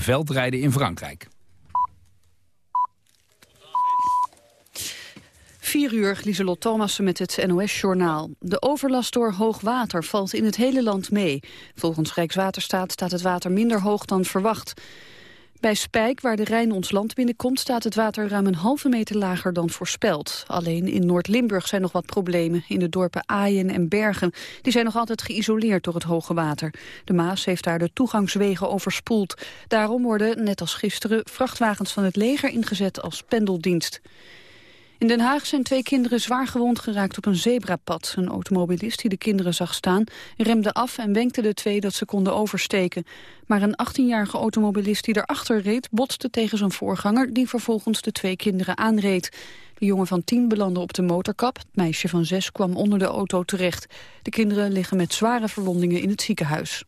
veldrijden in Frankrijk. 4 uur, Lieselot Thomassen met het NOS-journaal. De overlast door hoog water valt in het hele land mee. Volgens Rijkswaterstaat staat het water minder hoog dan verwacht. Bij Spijk, waar de Rijn ons land binnenkomt... staat het water ruim een halve meter lager dan voorspeld. Alleen in Noord-Limburg zijn nog wat problemen. In de dorpen Aaien en Bergen. Die zijn nog altijd geïsoleerd door het hoge water. De Maas heeft daar de toegangswegen overspoeld. Daarom worden, net als gisteren, vrachtwagens van het leger ingezet als pendeldienst. In Den Haag zijn twee kinderen zwaar gewond geraakt op een zebrapad. Een automobilist die de kinderen zag staan remde af en wenkte de twee dat ze konden oversteken. Maar een 18-jarige automobilist die erachter reed botste tegen zijn voorganger die vervolgens de twee kinderen aanreed. De jongen van tien belandde op de motorkap. Het meisje van zes kwam onder de auto terecht. De kinderen liggen met zware verwondingen in het ziekenhuis.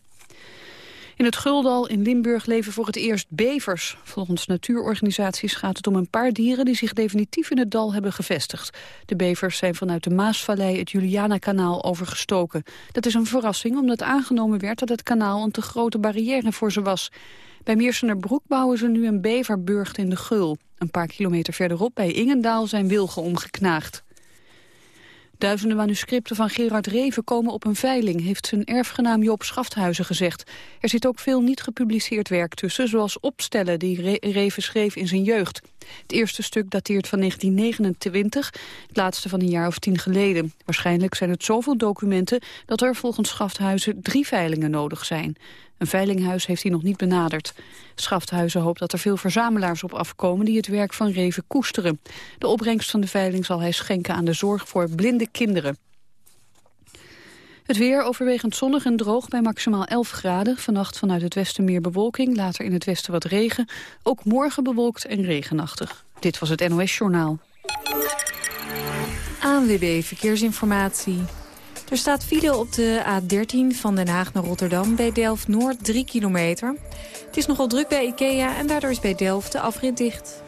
In het Guldal in Limburg leven voor het eerst bevers. Volgens natuurorganisaties gaat het om een paar dieren die zich definitief in het dal hebben gevestigd. De bevers zijn vanuit de Maasvallei het Juliana-kanaal overgestoken. Dat is een verrassing omdat aangenomen werd dat het kanaal een te grote barrière voor ze was. Bij Meersenerbroek bouwen ze nu een beverburgt in de Gul. Een paar kilometer verderop bij Ingendaal zijn wilgen omgeknaagd. Duizenden manuscripten van Gerard Reven komen op een veiling, heeft zijn erfgenaam Joop Schafthuizen gezegd. Er zit ook veel niet gepubliceerd werk tussen, zoals opstellen die Reven schreef in zijn jeugd. Het eerste stuk dateert van 1929, het laatste van een jaar of tien geleden. Waarschijnlijk zijn het zoveel documenten dat er volgens Schafthuizen drie veilingen nodig zijn. Een veilinghuis heeft hij nog niet benaderd. Schafthuizen hoopt dat er veel verzamelaars op afkomen die het werk van Reven koesteren. De opbrengst van de veiling zal hij schenken aan de zorg voor blinde kinderen. Het weer overwegend zonnig en droog bij maximaal 11 graden. Vannacht vanuit het westen meer bewolking, later in het westen wat regen. Ook morgen bewolkt en regenachtig. Dit was het NOS Journaal. ANWB Verkeersinformatie. Er staat file op de A13 van Den Haag naar Rotterdam bij Delft-Noord 3 kilometer. Het is nogal druk bij Ikea en daardoor is bij Delft de afrit dicht.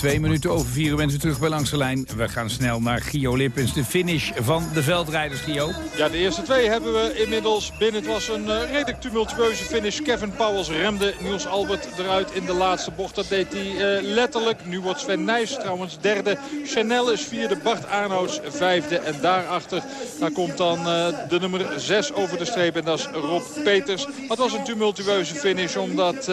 Twee minuten over vier mensen terug bij Langs de Lijn. We gaan snel naar Gio Lippens, de finish van de veldrijders, Gio. Ja, de eerste twee hebben we inmiddels binnen. Het was een uh, redelijk tumultueuze finish. Kevin Powels remde Niels Albert eruit in de laatste bocht. Dat deed hij uh, letterlijk. Nu wordt Sven Nijs trouwens derde. Chanel is vierde, Bart Arnouds vijfde. En daarachter daar komt dan uh, de nummer zes over de streep. En dat is Rob Peters. Het was een tumultueuze finish omdat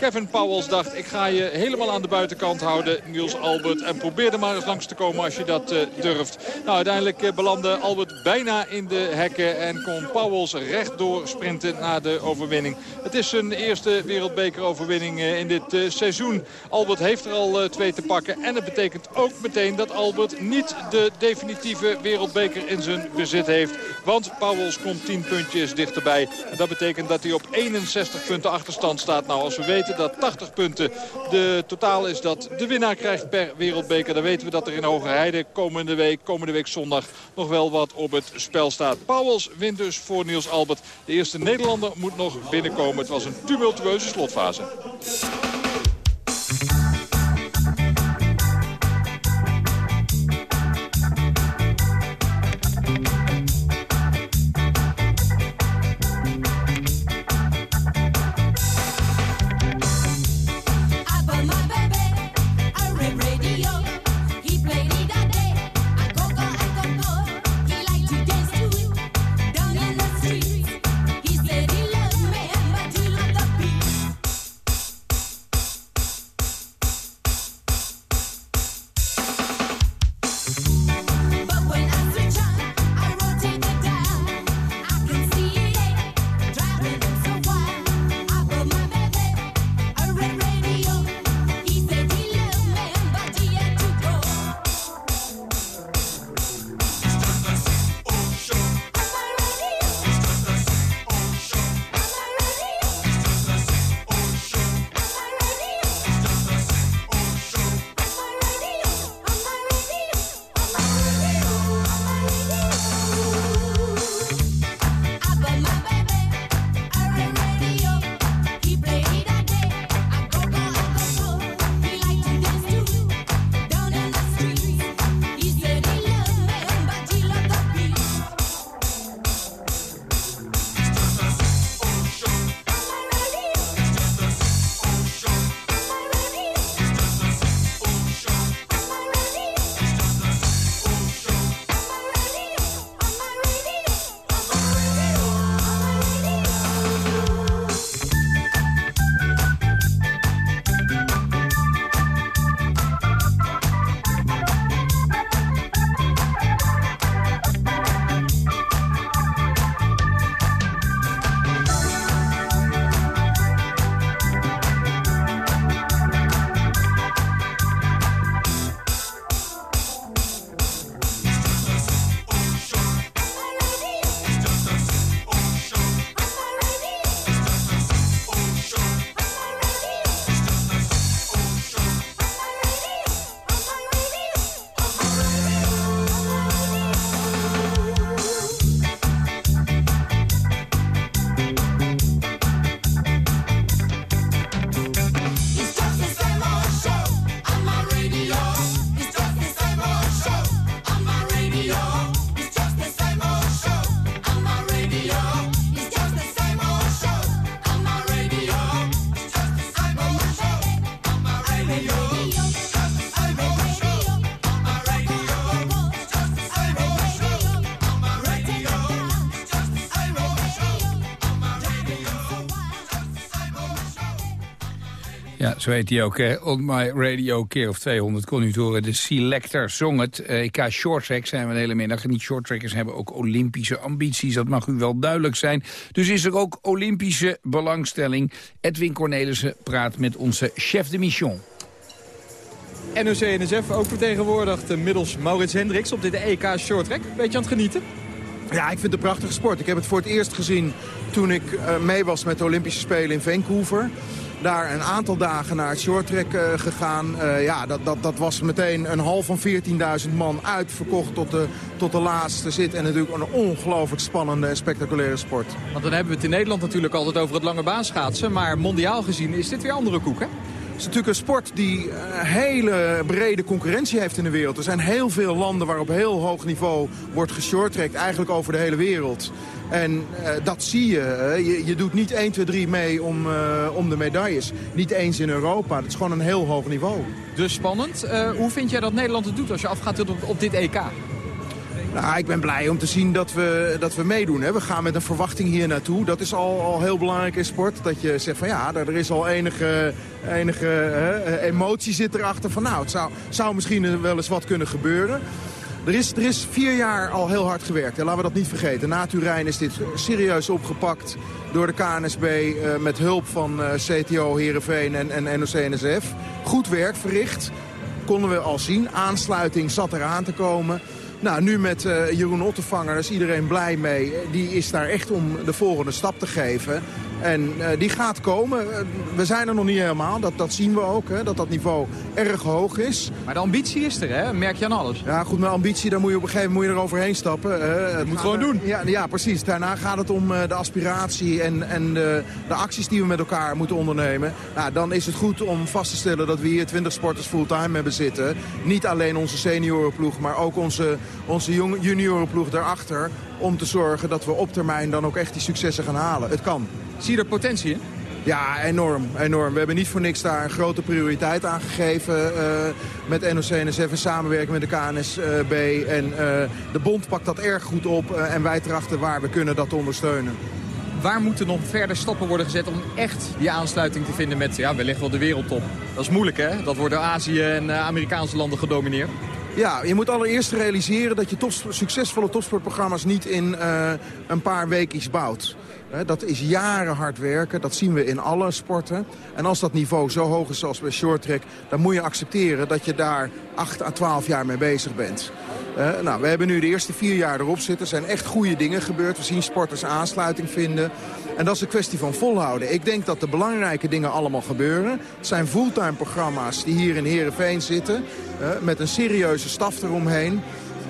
Kevin Powels dacht... ik ga je helemaal aan de buitenkant houden. Niels Albert. En probeer er maar eens langs te komen als je dat uh, durft. Nou, uiteindelijk uh, belandde Albert bijna in de hekken. En kon Pauwels rechtdoor sprinten naar de overwinning. Het is zijn eerste wereldbekeroverwinning uh, in dit seizoen. Albert heeft er al twee te pakken. En het betekent ook meteen dat Albert niet de definitieve wereldbeker in zijn bezit heeft. Want Pauwels komt 10 puntjes dichterbij. En dat betekent dat hij op 61 punten achterstand staat. Nou, als we weten dat 80 punten de totaal is dat de winnaar krijgt per wereldbeker. Dan weten we dat er in Hogerheide komende week, komende week zondag nog wel wat op het spel staat. Pauwels wint dus voor Niels Albert. De eerste Nederlander moet nog binnenkomen. Het was een tumultueuze slotfase. Zo heet hij ook. Hè. On My Radio, keer of 200 kon u het horen. De Selector zong het. EK Shorttrack zijn we de hele middag. En die shorttrackers hebben ook Olympische ambities. Dat mag u wel duidelijk zijn. Dus is er ook Olympische belangstelling. Edwin Cornelissen praat met onze chef de mission. NOC-NSF ook vertegenwoordigd middels Maurits Hendricks op dit EK Shorttrack. Beetje aan het genieten? Ja, ik vind het een prachtige sport. Ik heb het voor het eerst gezien toen ik uh, mee was met de Olympische Spelen in Vancouver. Daar een aantal dagen naar het shorttrack uh, gegaan. Uh, ja, dat, dat, dat was meteen een hal van 14.000 man uitverkocht tot de, tot de laatste zit. En natuurlijk een ongelooflijk spannende en spectaculaire sport. Want dan hebben we het in Nederland natuurlijk altijd over het lange baan schaatsen. Maar mondiaal gezien is dit weer andere koek, hè? Het is natuurlijk een sport die een hele brede concurrentie heeft in de wereld. Er zijn heel veel landen waar op heel hoog niveau wordt geshorttrackt, eigenlijk over de hele wereld. En uh, dat zie je. je. je. doet niet 1, 2, 3 mee om, uh, om de medailles. Niet eens in Europa. Dat is gewoon een heel hoog niveau. Dus spannend. Hoe vind jij dat Nederland het doet als je afgaat op, op dit EK? Nou, ik ben blij om te zien dat we, dat we meedoen. Hè. We gaan met een verwachting hier naartoe. Dat is al, al heel belangrijk in sport. Dat je zegt van ja, er is al enige, enige hè, emotie zit erachter. Van nou, het zou, zou misschien wel eens wat kunnen gebeuren. Er is, er is vier jaar al heel hard gewerkt. En laten we dat niet vergeten. Na Turijn is dit serieus opgepakt door de KNSB... Uh, met hulp van uh, CTO, Heerenveen en, en NOC-NSF. Goed werk verricht. Konden we al zien. Aansluiting zat eraan te komen. Nou, nu met uh, Jeroen Ottevanger is iedereen blij mee. Die is daar echt om de volgende stap te geven. En uh, die gaat komen. we zijn er nog niet helemaal. Dat, dat zien we ook. Hè, dat dat niveau erg hoog is. Maar de ambitie is er, hè? Merk je aan alles. Ja, goed, met ambitie, daar moet je op een gegeven moment moet je eroverheen stappen. Uh, het moet gewoon doen. Ja, ja, precies. Daarna gaat het om uh, de aspiratie en, en de, de acties die we met elkaar moeten ondernemen. Nou, dan is het goed om vast te stellen dat we hier 20 sporters fulltime hebben zitten. Niet alleen onze seniorenploeg, maar ook onze, onze juniorenploeg daarachter. Om te zorgen dat we op termijn dan ook echt die successen gaan halen. Het kan. Zie je er potentie in? Ja, enorm, enorm. We hebben niet voor niks daar een grote prioriteit aan gegeven uh, met NOC-NSF in samenwerking met de KNSB. En uh, de bond pakt dat erg goed op uh, en wij trachten waar we kunnen dat te ondersteunen. Waar moeten nog verder stappen worden gezet om echt die aansluiting te vinden met ja, wellicht wel de wereldtop? Dat is moeilijk hè, dat wordt door Azië en Amerikaanse landen gedomineerd. Ja, je moet allereerst realiseren dat je succesvolle topsportprogramma's niet in een paar weekjes bouwt. Dat is jaren hard werken, dat zien we in alle sporten. En als dat niveau zo hoog is zoals bij shorttrack... dan moet je accepteren dat je daar 8 à 12 jaar mee bezig bent. Nou, we hebben nu de eerste vier jaar erop zitten. Er zijn echt goede dingen gebeurd. We zien sporters aansluiting vinden. En dat is een kwestie van volhouden. Ik denk dat de belangrijke dingen allemaal gebeuren. Het zijn fulltime programma's die hier in Heerenveen zitten. Met een serieuze staf eromheen.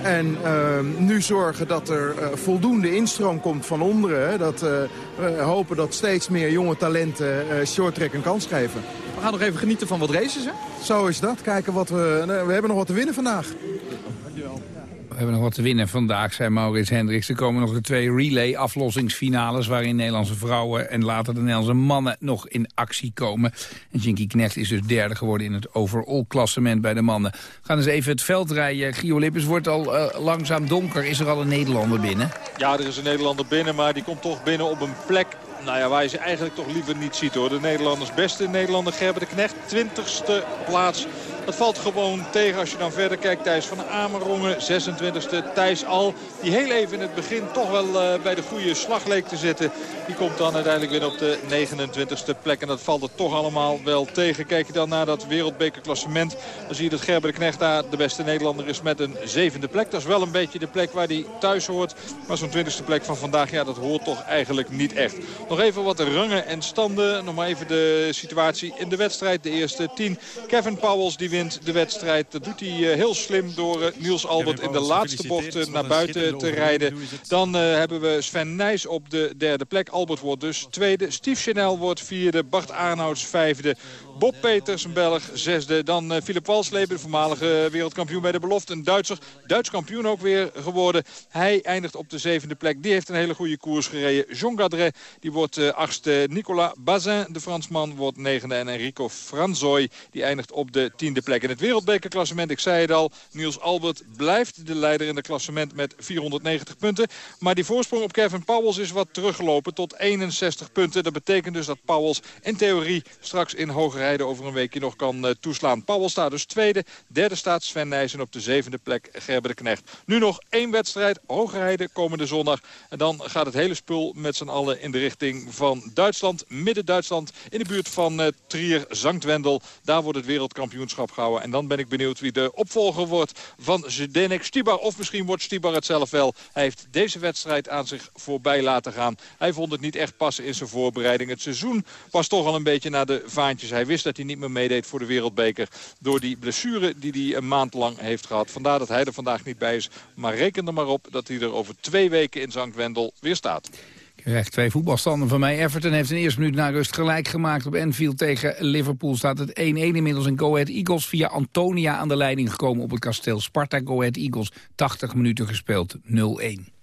En uh, nu zorgen dat er uh, voldoende instroom komt van onderen. Hè, dat uh, we hopen dat steeds meer jonge talenten shorttrack een kans geven. We gaan nog even genieten van wat races, hè? Zo is dat. Kijken wat we... we hebben nog wat te winnen vandaag. We hebben nog wat te winnen vandaag, zei Maurits Hendricks. Er komen nog de twee relay-aflossingsfinales... waarin Nederlandse vrouwen en later de Nederlandse mannen nog in actie komen. En Jinky Knecht is dus derde geworden in het overall-klassement bij de mannen. We gaan eens even het veld rijden. Gio Lippens wordt al uh, langzaam donker. Is er al een Nederlander binnen? Ja, er is een Nederlander binnen, maar die komt toch binnen op een plek nou ja, waar je ze eigenlijk toch liever niet ziet hoor. De Nederlanders beste Nederlander Gerber de Knecht, 20ste plaats dat valt gewoon tegen als je dan verder kijkt. Thijs van Amerongen, 26e. Thijs Al, die heel even in het begin toch wel uh, bij de goede slag leek te zitten. Die komt dan uiteindelijk weer op de 29e plek. En dat valt er toch allemaal wel tegen. Kijk je dan naar dat wereldbekerklassement. Dan zie je dat Gerber de Knecht daar de beste Nederlander is met een zevende plek. Dat is wel een beetje de plek waar hij thuis hoort. Maar zo'n 20e plek van vandaag, ja, dat hoort toch eigenlijk niet echt. Nog even wat rangen en standen. Nog maar even de situatie in de wedstrijd. De eerste 10. Kevin Powels die wint de wedstrijd. Dat doet hij eh, heel slim door eh, Niels Albert in de laatste bocht eh, naar buiten te rijden. Dan hebben we Sven Nijs op de derde plek. Albert wordt dus tweede. Steve Chanel wordt vierde. Bart Arnouds vijfde. Bob Peters, een Belg, zesde. Dan uh, Philip Walsleber, voormalige wereldkampioen bij de belofte. Een Duitser, Duits kampioen ook weer geworden. Hij eindigt op de zevende plek. Die heeft een hele goede koers gereden. Jean Gadret, die wordt uh, achtste. Nicolas Bazin, de Fransman, wordt negende. En Enrico Franzoy, die eindigt op de tiende plek. In het wereldbekerklassement, ik zei het al, Niels Albert blijft de leider in het klassement met 490 punten. Maar die voorsprong op Kevin Powels is wat teruggelopen tot 61 punten. Dat betekent dus dat Powels in theorie straks in Hogerheide over een weekje nog kan uh, toeslaan. Powels staat dus tweede, derde staat Sven Nijs en op de zevende plek Gerber de Knecht. Nu nog één wedstrijd, Hogerheide komende zondag. En dan gaat het hele spul met z'n allen in de richting van Duitsland. Midden-Duitsland in de buurt van uh, Trier, Zangtwendel. Daar wordt het wereldkampioenschap gehouden. En dan ben ik benieuwd wie de opvolger wordt van Zdenek Stibar. Of misschien wordt Stibar het zelf wel. Hij heeft deze wedstrijd aan zich voorbij laten gaan. Hij vond het niet echt passen in zijn voorbereiding. Het seizoen was toch al een beetje naar de vaantjes. Hij wist dat hij niet meer meedeed voor de wereldbeker. Door die blessure die hij een maand lang heeft gehad. Vandaar dat hij er vandaag niet bij is. Maar reken er maar op dat hij er over twee weken in Zangtwendel weer staat. Krijgt twee voetbalstanden van mij. Everton heeft in eerste minuut na rust gelijk gemaakt op Enfield tegen Liverpool. Staat het 1-1 inmiddels in Go Ahead Eagles via Antonia aan de leiding gekomen op het kasteel Sparta. Go Ahead Eagles 80 minuten gespeeld 0-1.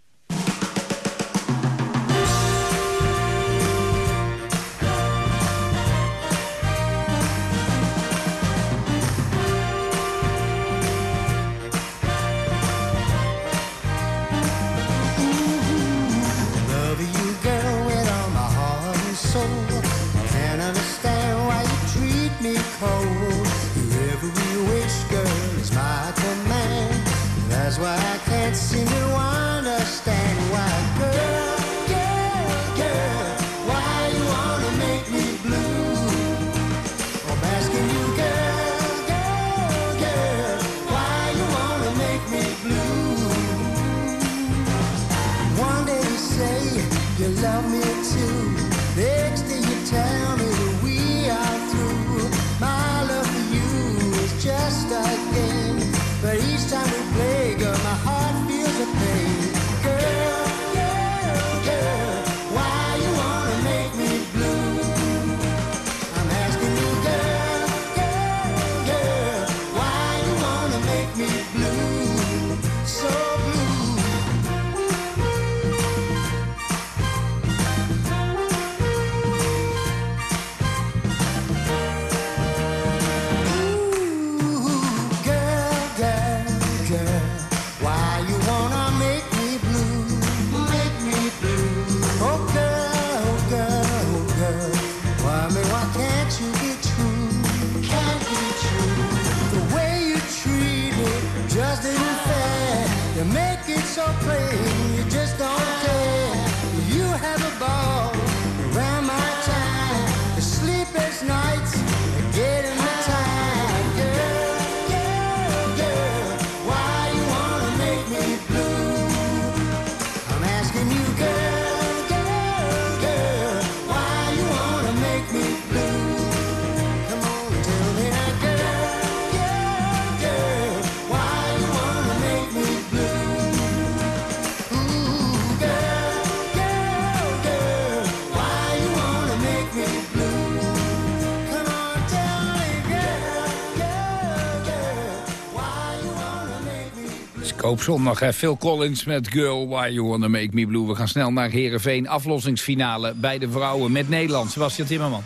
Zondag. Hè. Phil Collins met Girl, Why You Wanna Make Me Blue. We gaan snel naar Heerenveen. Aflossingsfinale bij de vrouwen met Nederland. Sebastian Timmerman.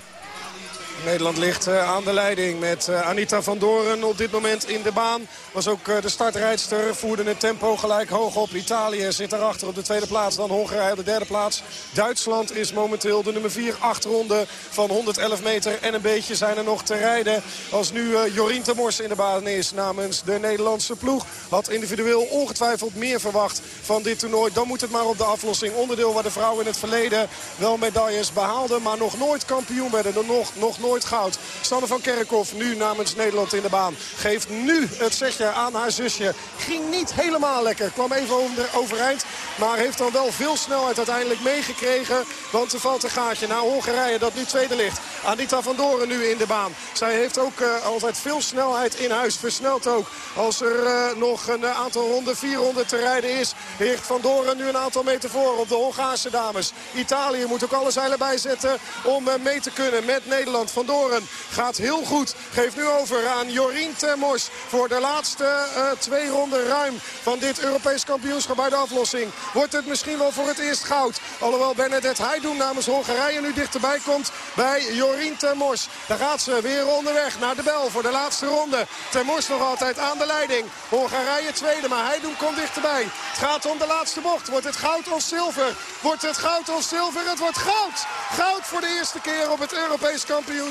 Nederland ligt eh, aan de leiding met eh, Anita van Doren op dit moment in de baan. Was ook eh, de startrijdster, voerde het tempo gelijk hoog op. Italië zit daarachter op de tweede plaats, dan Hongarije op de derde plaats. Duitsland is momenteel de nummer 4. Acht ronden van 111 meter en een beetje zijn er nog te rijden. Als nu Jorien Temors in de baan is namens de Nederlandse ploeg. Had individueel ongetwijfeld meer verwacht van dit toernooi. Dan moet het maar op de aflossing. Onderdeel waar de vrouwen in het verleden wel medailles behaalden. Maar nog nooit kampioen werden. Nog, nog nooit goud. Sanne van Kerkhoff nu namens Nederland in de baan. Geeft nu het zegje aan haar zusje. Ging niet helemaal lekker. Kwam even overeind. Maar heeft dan wel veel snelheid uiteindelijk meegekregen. Want er valt een gaatje naar Hongarije dat nu tweede ligt. Anita van Doren nu in de baan. Zij heeft ook uh, altijd veel snelheid in huis. Versnelt ook. Als er uh, nog een aantal ronden, vier ronden te rijden is. Ligt Van Doren nu een aantal meter voor op de Hongaarse dames. Italië moet ook alle zeilen bijzetten om uh, mee te kunnen met Nederland. Van Doren gaat heel goed. Geeft nu over aan Jorien Termors voor de laatste uh, twee ronden ruim van dit Europees kampioenschap bij de aflossing. Wordt het misschien wel voor het eerst goud. Alhoewel Bernadette Heidoen namens Hongarije nu dichterbij komt bij Jorien Termors. Daar gaat ze weer onderweg naar de bel voor de laatste ronde. Termors nog altijd aan de leiding. Hongarije tweede, maar hij komt dichterbij. Het gaat om de laatste bocht. Wordt het goud of zilver? Wordt het goud of zilver? Het wordt goud! Goud voor de eerste keer op het Europees kampioenschap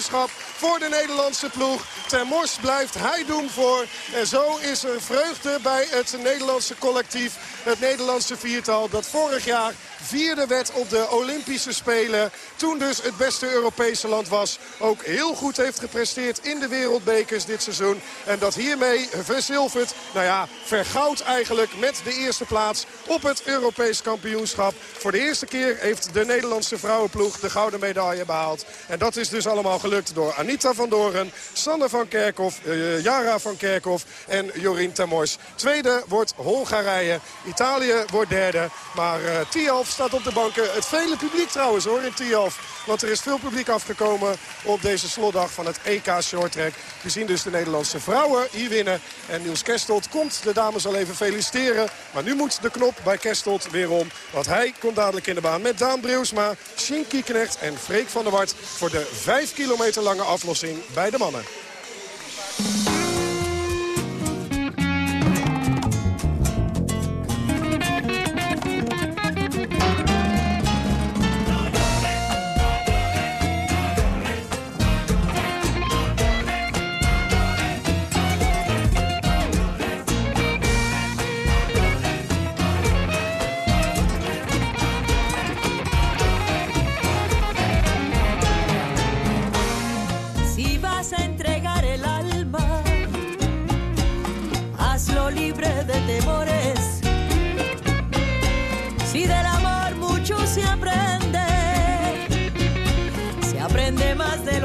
voor de Nederlandse ploeg. Termors blijft hij doen voor. En zo is er vreugde bij het Nederlandse collectief. Het Nederlandse viertal dat vorig jaar vierde werd op de Olympische Spelen. Toen dus het beste Europese land was. Ook heel goed heeft gepresteerd in de wereldbekers dit seizoen. En dat hiermee verzilverd, nou ja, vergoud eigenlijk met de eerste plaats op het Europees kampioenschap. Voor de eerste keer heeft de Nederlandse vrouwenploeg de gouden medaille behaald. En dat is dus allemaal gelukt door Anita van Doren, Sanne van Kerkhoff, uh, Jara van Kerkhoff en Jorien Termors. Tweede wordt Hongarije. Italië wordt derde. Maar uh, Tialf staat op de banken. Het vele publiek trouwens hoor in Tialf. Want er is veel publiek afgekomen op deze slotdag van het EK Shorttrack. We zien dus de Nederlandse vrouwen hier winnen. En Niels Kerstelt komt de dames al even feliciteren. Maar nu moet de knop bij Kerstelt weer om. Want hij komt dadelijk in de baan met Daan Breusma, Shinky Knecht en Freek van der Wart... voor de 5 kilometer lange aflossing bij de mannen.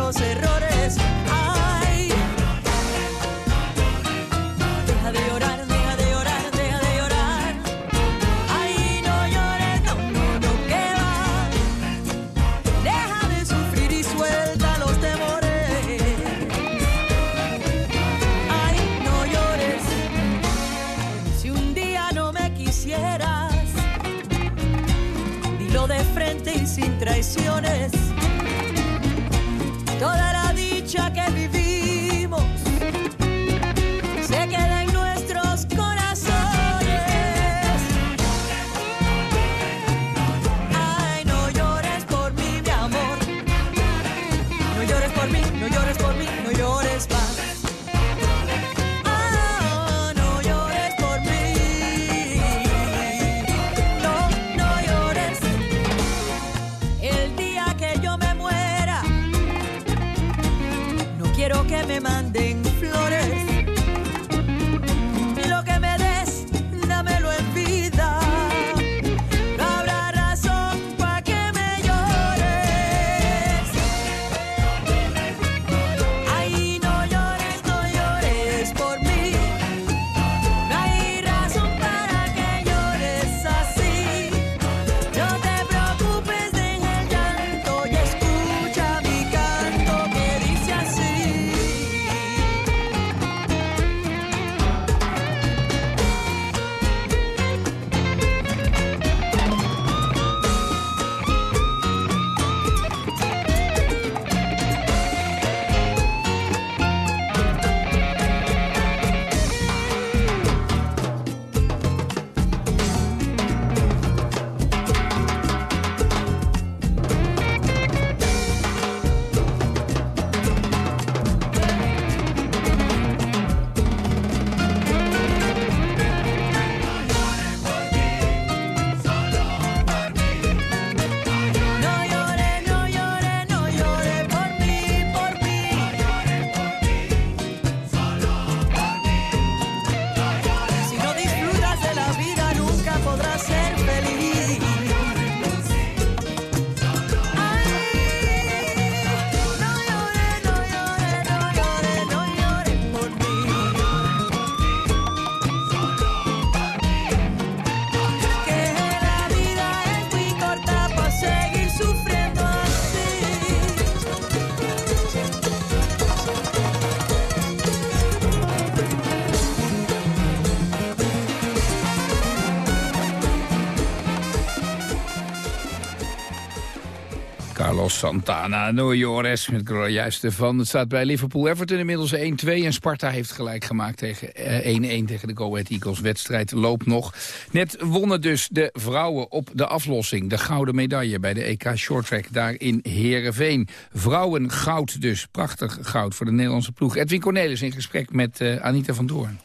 los errores. Ay, deja de llorar, deja de llorar, deja de llorar. Ay, no llores, no, no, no, que va. Deja de sufrir y suelta los temores. Ay, no llores. Si un día no me quisieras, dilo de frente y sin traiciones toda la dicha que Santana, no Jores met de juiste van. Het staat bij Liverpool-Everton inmiddels 1-2. En Sparta heeft gelijk gemaakt tegen 1-1 eh, tegen de Go Ahead Eagles. Wedstrijd loopt nog. Net wonnen dus de vrouwen op de aflossing. De gouden medaille bij de EK Shorttrack daar in Heerenveen. Vrouwen goud dus. Prachtig goud voor de Nederlandse ploeg. Edwin Cornelis in gesprek met uh, Anita van Doorn.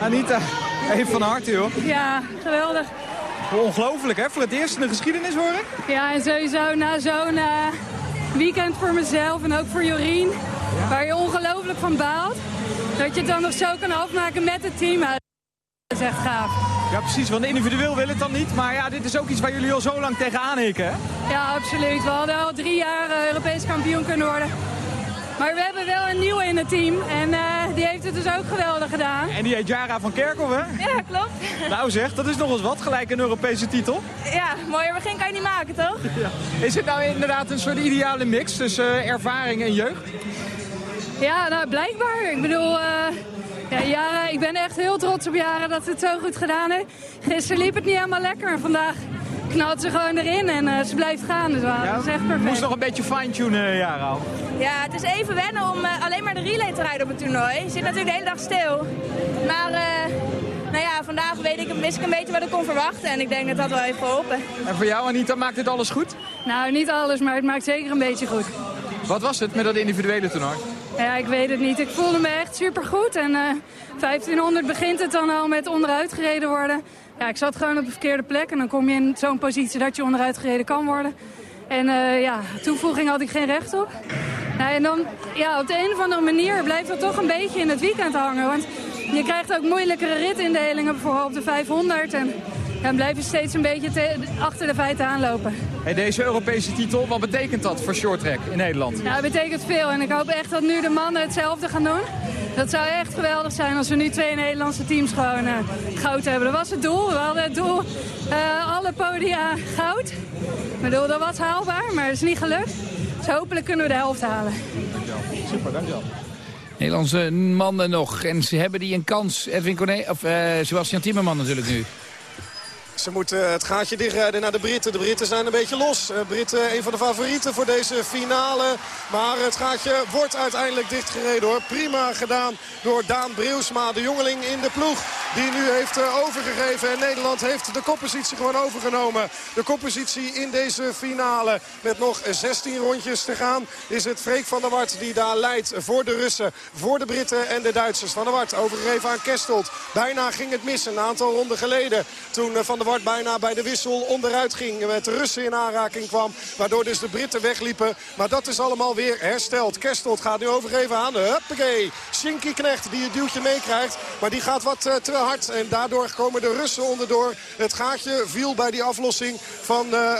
Anita, even van harte joh. Ja, geweldig. Ongelooflijk hè, voor het eerst in de geschiedenis hoor ik. Ja, en sowieso na zo'n uh, weekend voor mezelf en ook voor Jorien, waar je ongelooflijk van baalt, dat je het dan nog zo kan afmaken met het team. Dat is echt gaaf. Ja, precies, want individueel wil het dan niet. Maar ja, dit is ook iets waar jullie al zo lang tegenaan hikken, hè? Ja, absoluut. We hadden al drie jaar uh, Europees kampioen kunnen worden. Maar we hebben wel een nieuwe in het team. En uh, die heeft het dus ook geweldig gedaan. En die heet Jara van Kerkhoff, hè? Ja, klopt. Nou zeg, dat is nog eens wat. Gelijk een Europese titel. Ja, mooier begin kan je niet maken, toch? Ja. Is het nou inderdaad een soort ideale mix tussen uh, ervaring en jeugd? Ja, nou blijkbaar. Ik bedoel... Uh, ja, Jara, ik ben echt heel trots op Jara dat ze het zo goed gedaan heeft. Gisteren liep het niet helemaal lekker. En vandaag knalt ze gewoon erin en uh, ze blijft gaan. Dus ja, dat is echt perfect. moest nog een beetje fine-tunen, Jara. Ja, het is even wennen om uh, alleen maar de relay te rijden op het toernooi. Je zit natuurlijk de hele dag stil. Maar uh, nou ja, vandaag weet ik, wist ik een beetje wat ik kon verwachten. En ik denk dat dat wel heeft geholpen. En voor jou, Anita, maakt dit alles goed? Nou, niet alles, maar het maakt zeker een beetje goed. Wat was het met dat individuele toernooi? Ja, ik weet het niet. Ik voelde me echt supergoed. En 1500 begint het dan al met onderuit gereden worden. Ja, ik zat gewoon op de verkeerde plek. En dan kom je in zo'n positie dat je onderuit gereden kan worden. En uh, ja, toevoeging had ik geen recht op. Nou, en dan, ja, op de een of andere manier blijft dat toch een beetje in het weekend hangen. Want je krijgt ook moeilijkere ritindelingen, bijvoorbeeld op de 500. En dan blijf je steeds een beetje achter de feiten aanlopen. Hey, deze Europese titel, wat betekent dat voor shorttrack in Nederland? Ja, het betekent veel. En ik hoop echt dat nu de mannen hetzelfde gaan doen. Dat zou echt geweldig zijn als we nu twee Nederlandse teams gewoon uh, goud hebben. Dat was het doel. We hadden het doel uh, alle podia goud. Ik bedoel, dat was haalbaar, maar het is niet gelukt. Dus hopelijk kunnen we de helft halen. Dankjewel. Super, dankjewel. Nederlandse mannen nog. En ze hebben die een kans. Edwin Corné, of uh, Sebastian Timmerman natuurlijk nu. Ze moeten het gaatje dichtrijden naar de Britten. De Britten zijn een beetje los. Eh, Britten een van de favorieten voor deze finale. Maar het gaatje wordt uiteindelijk dichtgereden hoor. Prima gedaan door Daan Breusma, de jongeling in de ploeg. Die nu heeft eh, overgegeven. En Nederland heeft de koppositie gewoon overgenomen. De koppositie in deze finale. Met nog 16 rondjes te gaan is het Freek van der Wart die daar leidt voor de Russen. Voor de Britten en de Duitsers. Van der Wart overgegeven aan Kestelt. Bijna ging het mis een aantal ronden geleden. Toen eh, Van der Wart bijna bij de wissel onderuit ging. Met de Russen in aanraking kwam. Waardoor dus de Britten wegliepen. Maar dat is allemaal weer hersteld. Kerstelt gaat nu overgeven aan. Huppakee. Shinky Knecht die het duwtje meekrijgt. Maar die gaat wat uh, te hard. En daardoor komen de Russen onderdoor. Het gaatje viel bij die aflossing van uh, uh,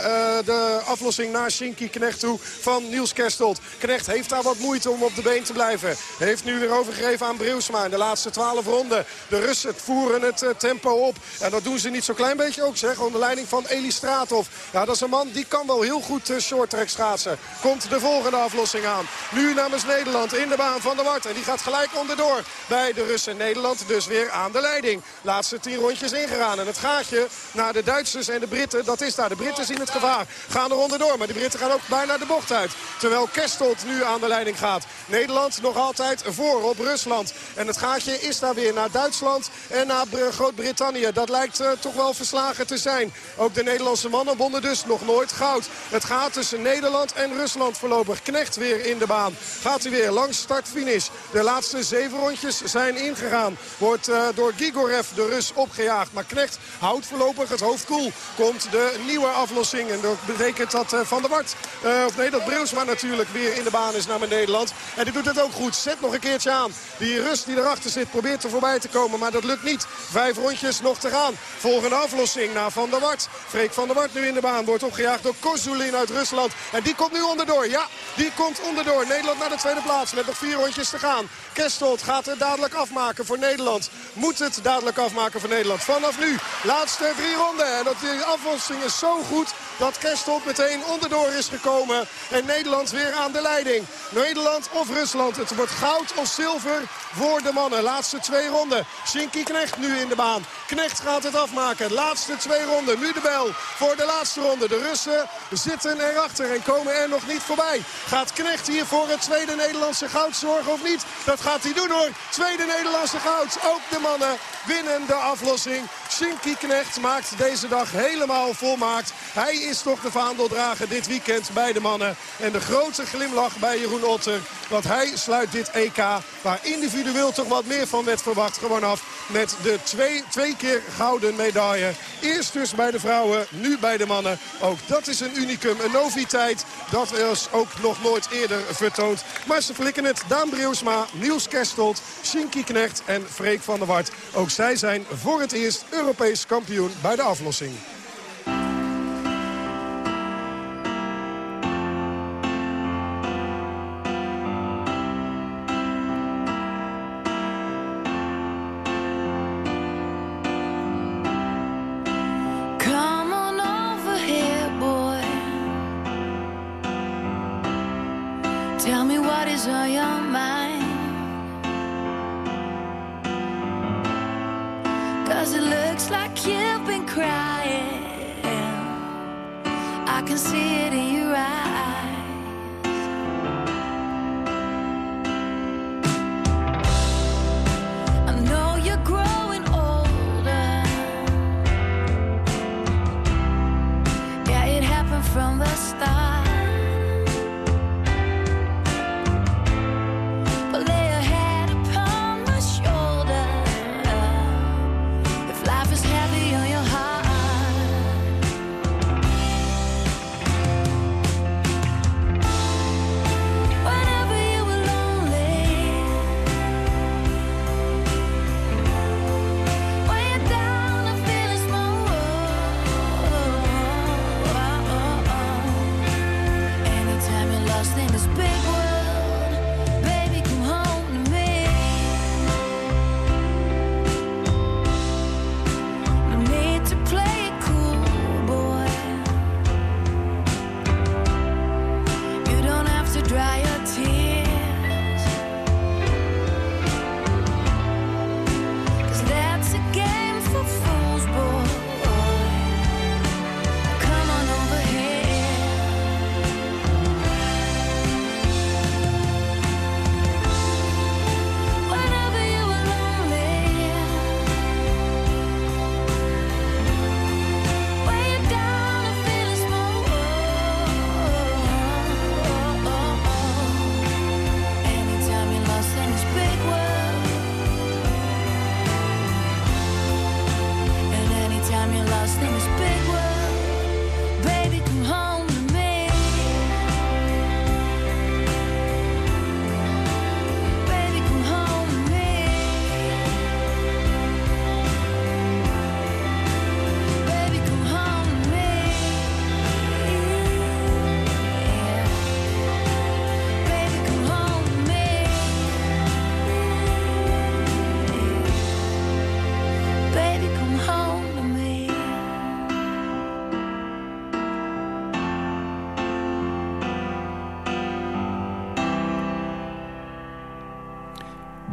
de aflossing naar Shinky Knecht toe van Niels Kerstelt. Knecht heeft daar wat moeite om op de been te blijven. Heeft nu weer overgegeven aan Breusma in de laatste twaalf ronden. De Russen voeren het tempo op. En dat doen ze niet zo klein beetje ook zeg. Onder leiding van Eli Straathoff. Ja, dat is een man die kan wel heel goed uh, shorttrack schaatsen. Komt de volgende aflossing aan. Nu namens Nederland in de baan van de Wart. En die gaat gelijk onderdoor bij de Russen. Nederland dus weer aan de leiding. Laatste tien rondjes ingegaan. En het gaatje naar de Duitsers en de Britten. Dat is daar. De Britten zien het gevaar. Gaan er onderdoor. Maar de Britten gaan ook bijna de bocht uit. Terwijl Kerstold nu aan de leiding gaat. Nederland nog altijd voor op Rusland. En het gaatje is daar weer naar Duitsland en naar Groot-Brittannië. Dat lijkt uh, toch wel verslagen te zijn. Ook de Nederlandse mannen wonnen dus nog nooit goud. Het gaat tussen Nederland en Rusland voorlopig. Knecht weer in de baan. Gaat hij weer langs start-finish. De laatste zeven rondjes zijn ingegaan. Wordt uh, door Gigorev de Rus opgejaagd. Maar Knecht houdt voorlopig het hoofd koel. Komt de nieuwe aflossing. En dat betekent dat uh, Van der Wart, uh, of nee dat Breusma natuurlijk weer in de baan is naar Nederland. En die doet het ook goed. Zet nog een keertje aan. Die Rus die erachter zit probeert er voorbij te komen. Maar dat lukt niet. Vijf rondjes nog te gaan. Volgende aflossing naar Van der Wart. Freek van der Wart nu in de baan. Wordt opgejaagd door Kozulin uit Rusland. En die komt nu onderdoor. Ja, die komt onderdoor. Nederland naar de tweede plaats met nog vier rondjes te gaan. Kestold gaat het dadelijk afmaken voor Nederland. Moet het dadelijk afmaken voor Nederland. Vanaf nu, laatste drie ronden. En dat die aflossing is zo goed dat Kestold meteen onderdoor is gekomen. En Nederland weer aan de leiding. Nederland of Rusland. Het wordt goud of zilver voor de mannen. Laatste twee ronden. Shinky Knecht nu in de baan. Knecht gaat het afmaken. Laatste twee ronden. Nu de bel voor de laatste ronde. De Russen zitten erachter en komen er nog niet voorbij. Gaat Knecht hier voor het tweede Nederlandse goud zorgen of niet? Dat hij doen hoor. Tweede Nederlandse goud. Ook de mannen winnen de aflossing. Shinky Knecht maakt deze dag helemaal volmaakt. Hij is toch de vaandeldrager dit weekend bij de mannen. En de grote glimlach bij Jeroen Otter. Want hij sluit dit EK, waar individueel toch wat meer van werd verwacht, gewoon af. Met de twee, twee keer gouden medaille. Eerst dus bij de vrouwen, nu bij de mannen. Ook dat is een unicum, een noviteit. Dat is ook nog nooit eerder vertoond. Maar ze flikken het. Daan Breusma, Niels Kerstelt, Shinky Knecht en Freek van der Wart. Ook zij zijn voor het eerst Europees kampioen bij de aflossing.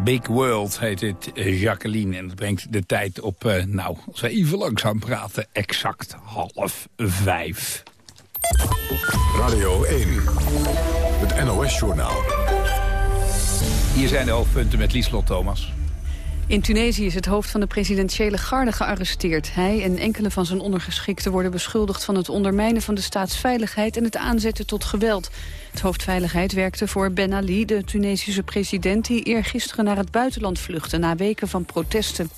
Big World heet het, eh, Jacqueline. En dat brengt de tijd op, eh, nou, als we even langzaam praten, exact half vijf. Radio 1, het NOS-journaal. Hier zijn de hoofdpunten met Lieslot Thomas. In Tunesië is het hoofd van de presidentiële garde gearresteerd. Hij en enkele van zijn ondergeschikten worden beschuldigd van het ondermijnen van de staatsveiligheid en het aanzetten tot geweld. Het hoofdveiligheid werkte voor Ben Ali, de Tunesische president die eergisteren naar het buitenland vluchtte na weken van protesten.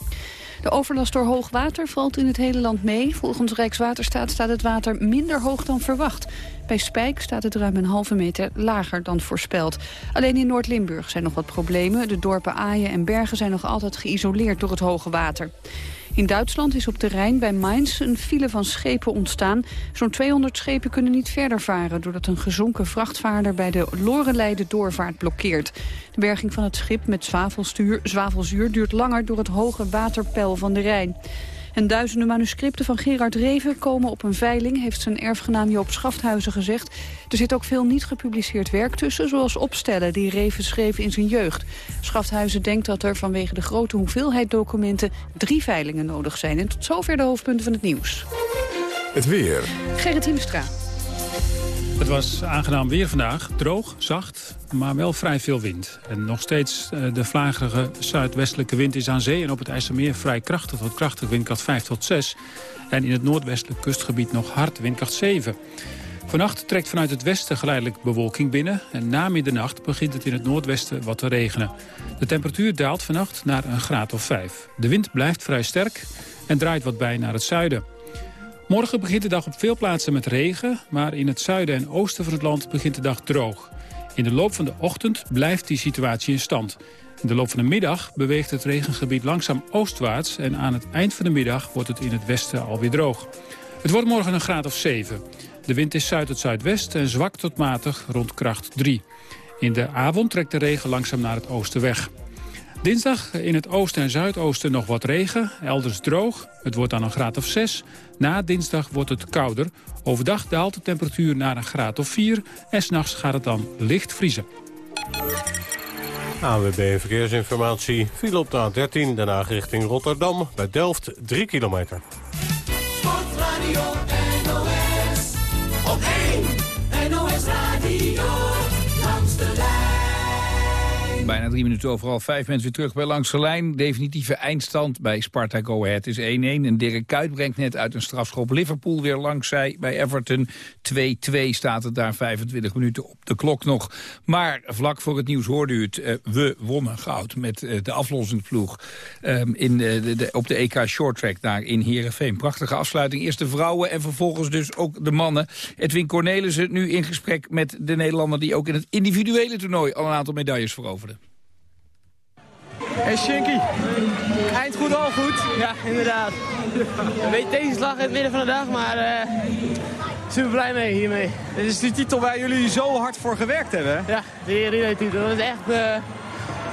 De overlast door hoog water valt in het hele land mee. Volgens Rijkswaterstaat staat het water minder hoog dan verwacht. Bij Spijk staat het ruim een halve meter lager dan voorspeld. Alleen in Noord-Limburg zijn nog wat problemen. De dorpen Aaien en Bergen zijn nog altijd geïsoleerd door het hoge water. In Duitsland is op de Rijn bij Mainz een file van schepen ontstaan. Zo'n 200 schepen kunnen niet verder varen... doordat een gezonken vrachtvaarder bij de Lorelei doorvaart blokkeert. De berging van het schip met zwavelstuur, zwavelzuur duurt langer... door het hoge waterpeil van de Rijn. En duizenden manuscripten van Gerard Reven komen op een veiling... heeft zijn erfgenaam Joop Schafthuizen gezegd. Er zit ook veel niet gepubliceerd werk tussen... zoals opstellen die Reven schreef in zijn jeugd. Schafthuizen denkt dat er vanwege de grote hoeveelheid documenten... drie veilingen nodig zijn. En tot zover de hoofdpunten van het nieuws. Het weer. Gerrit Hiemstra. Het was aangenaam weer vandaag. Droog, zacht, maar wel vrij veel wind. En nog steeds eh, de vlagerige zuidwestelijke wind is aan zee... en op het IJsselmeer vrij krachtig tot krachtig, windkracht 5 tot 6. En in het noordwestelijk kustgebied nog hard, windkracht 7. Vannacht trekt vanuit het westen geleidelijk bewolking binnen... en na middernacht begint het in het noordwesten wat te regenen. De temperatuur daalt vannacht naar een graad of 5. De wind blijft vrij sterk en draait wat bij naar het zuiden. Morgen begint de dag op veel plaatsen met regen... maar in het zuiden en oosten van het land begint de dag droog. In de loop van de ochtend blijft die situatie in stand. In de loop van de middag beweegt het regengebied langzaam oostwaarts... en aan het eind van de middag wordt het in het westen alweer droog. Het wordt morgen een graad of 7. De wind is zuid tot zuidwest en zwak tot matig rond kracht 3. In de avond trekt de regen langzaam naar het oosten weg. Dinsdag in het oosten en zuidoosten nog wat regen, elders droog. Het wordt dan een graad of 6. Na dinsdag wordt het kouder. Overdag daalt de temperatuur naar een graad of 4 en s'nachts gaat het dan licht vriezen. AWB Verkeersinformatie viel op de A13, daarna richting Rotterdam. Bij Delft 3 kilometer. Sportradio Bijna drie minuten overal, vijf mensen weer terug bij Langs de Lijn. Definitieve eindstand bij Sparta Go Ahead is 1-1. En Dirk Kuyt brengt net uit een strafschop Liverpool weer langs zij bij Everton. 2-2 staat het daar 25 minuten op de klok nog. Maar vlak voor het nieuws hoorde u het. eh, we wonnen goud met eh, de aflossingsploeg ehm, in de, de, op de EK Short Track daar in Heerenveen. Prachtige afsluiting. Eerst de vrouwen en vervolgens dus ook de mannen. Edwin Cornelissen nu in gesprek met de Nederlander... die ook in het individuele toernooi al een aantal medailles veroverde. Hey Shinky, eind goed al goed? Ja, inderdaad. Een beetje tegenslag in het midden van de dag, maar eh, super blij mee hiermee. Dit is die titel waar jullie zo hard voor gewerkt hebben? Ja, de relay titel. Dat is echt eh,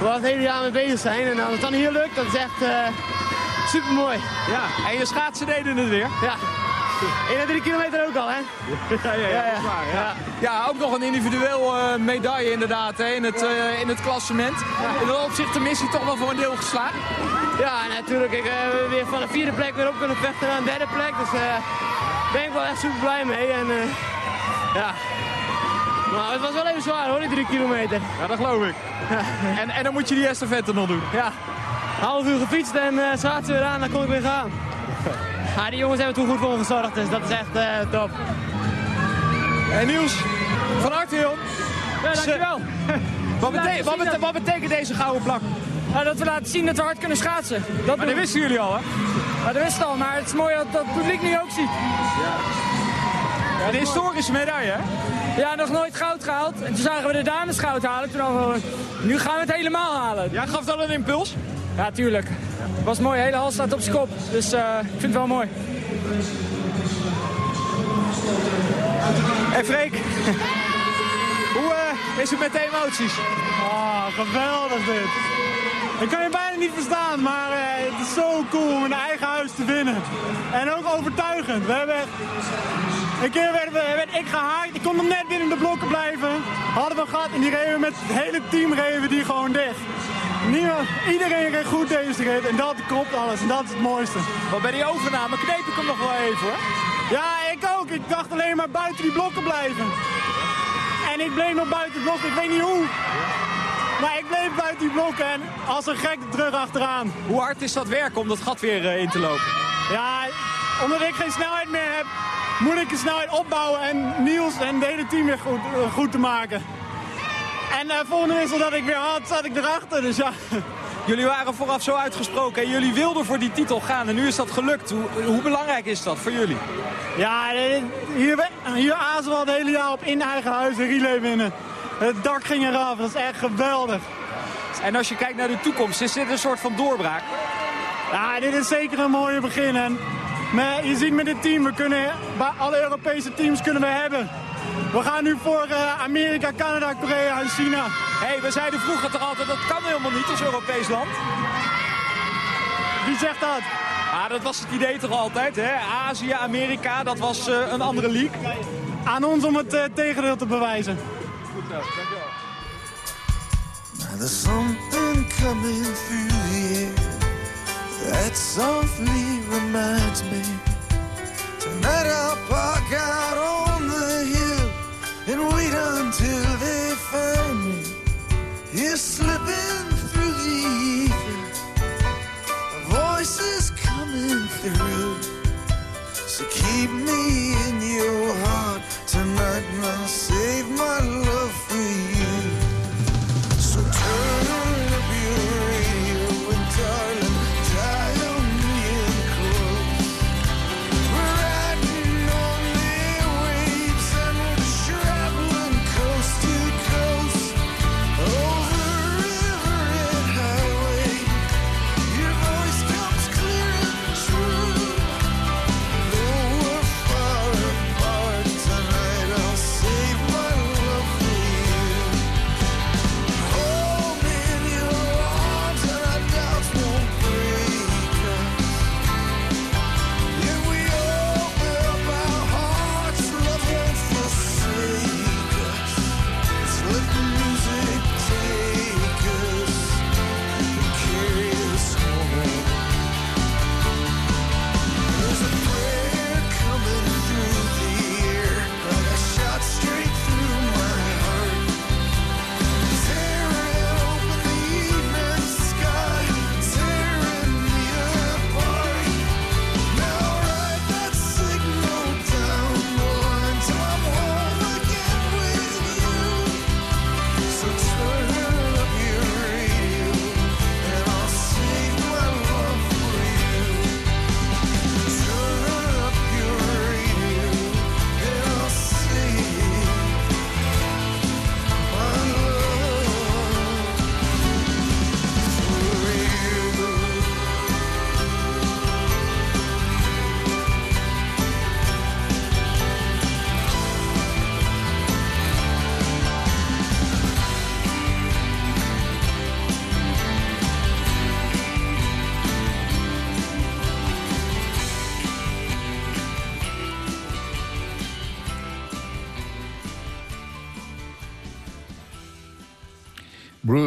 waar we het hele jaar mee bezig zijn. En als het dan hier lukt, dat is echt uh, super mooi. Ja, en je schaatsen deden het weer? Ja. 1 kilometer ook al, hè? Ja, ja, ja. ja. ja ook nog een individueel eh, medaille inderdaad hè, in, het, eh, in het klassement. In dat opzicht de missie toch wel voor een deel geslaagd. Ja, natuurlijk. Ik heb weer van de vierde plek weer op kunnen vechten naar een derde plek. Dus daar ben ik wel echt super blij mee. En, eh, ja. Maar het was wel even zwaar hoor, die drie kilometer. Ja, dat geloof ik. En, en dan moet je die estafette nog doen. Ja. Half uur gefietst en uh, schaatsen weer aan, dan kon ik weer gaan. Ja, die jongens hebben toen goed voor gezorgd, dus dat is echt eh, top. En Niels, van harte joh. Ja, dankjewel. Wat, bete wat, bete wat betekent deze gouden plak? dat we laten zien dat we hard kunnen schaatsen. Dat maar dat wisten jullie al, hè? Ja, dat wisten al, maar het is mooi dat dat het publiek nu ook ziet. Ja. de historische medaille, hè? Ja, nog nooit goud gehaald. En toen zagen we de dames goud halen. Toen dachten we, nu gaan we het helemaal halen. Jij gaf dat een impuls? Ja, tuurlijk. Het was mooi, de hele hal staat op zijn kop. Dus eh, ik vind het wel mooi. En Freek, hoe eh, is het met de emoties? Ah, geweldig dit. Ik kan je bijna niet verstaan, maar eh, het is zo cool om in eigen huis te winnen. En ook overtuigend. We hebben. Een keer werd, werd ik gehaakt, ik kon nog net binnen de blokken blijven. Hadden we gehad en die reden met het hele team reden die gewoon dicht. Niemand, iedereen reed goed deze rit en dat klopt alles en dat is het mooiste. Maar bij die overname kneep ik hem nog wel even hoor. Ja, ik ook. Ik dacht alleen maar buiten die blokken blijven. En ik bleef nog buiten de blokken, ik weet niet hoe. Maar ik bleef buiten die blokken en als een gek terug achteraan. Hoe hard is dat werk om dat gat weer uh, in te lopen? Ja, omdat ik geen snelheid meer heb, moet ik de snelheid opbouwen en Niels en het hele team weer goed, uh, goed te maken. En de uh, volgende wissel dat ik weer had, zat ik erachter, dus ja. Jullie waren vooraf zo uitgesproken en jullie wilden voor die titel gaan en nu is dat gelukt. Hoe, hoe belangrijk is dat voor jullie? Ja, hier, hier azen we al het hele jaar op in eigen huis een relay winnen. Het dak ging eraf, dat is echt geweldig. En als je kijkt naar de toekomst, is dit een soort van doorbraak? Ja, dit is zeker een mooie begin. En met, je ziet met dit team, we kunnen, alle Europese teams kunnen we hebben. We gaan nu voor uh, Amerika, Canada, Korea en China. Hé, hey, we zeiden vroeger toch altijd, dat kan helemaal niet als Europees land? Wie zegt dat? Ah, dat was het idee toch altijd, hè? Azië, Amerika, dat was eh, een andere league. Aan ons om het uh, tegendeel te bewijzen. Goed zo, dankjewel. Now there's something coming through the air that softly reminds me. Tonight I'll park out until they find me. Here slipping through the ether, a voice is coming through. So keep me in your heart tonight I'll save my love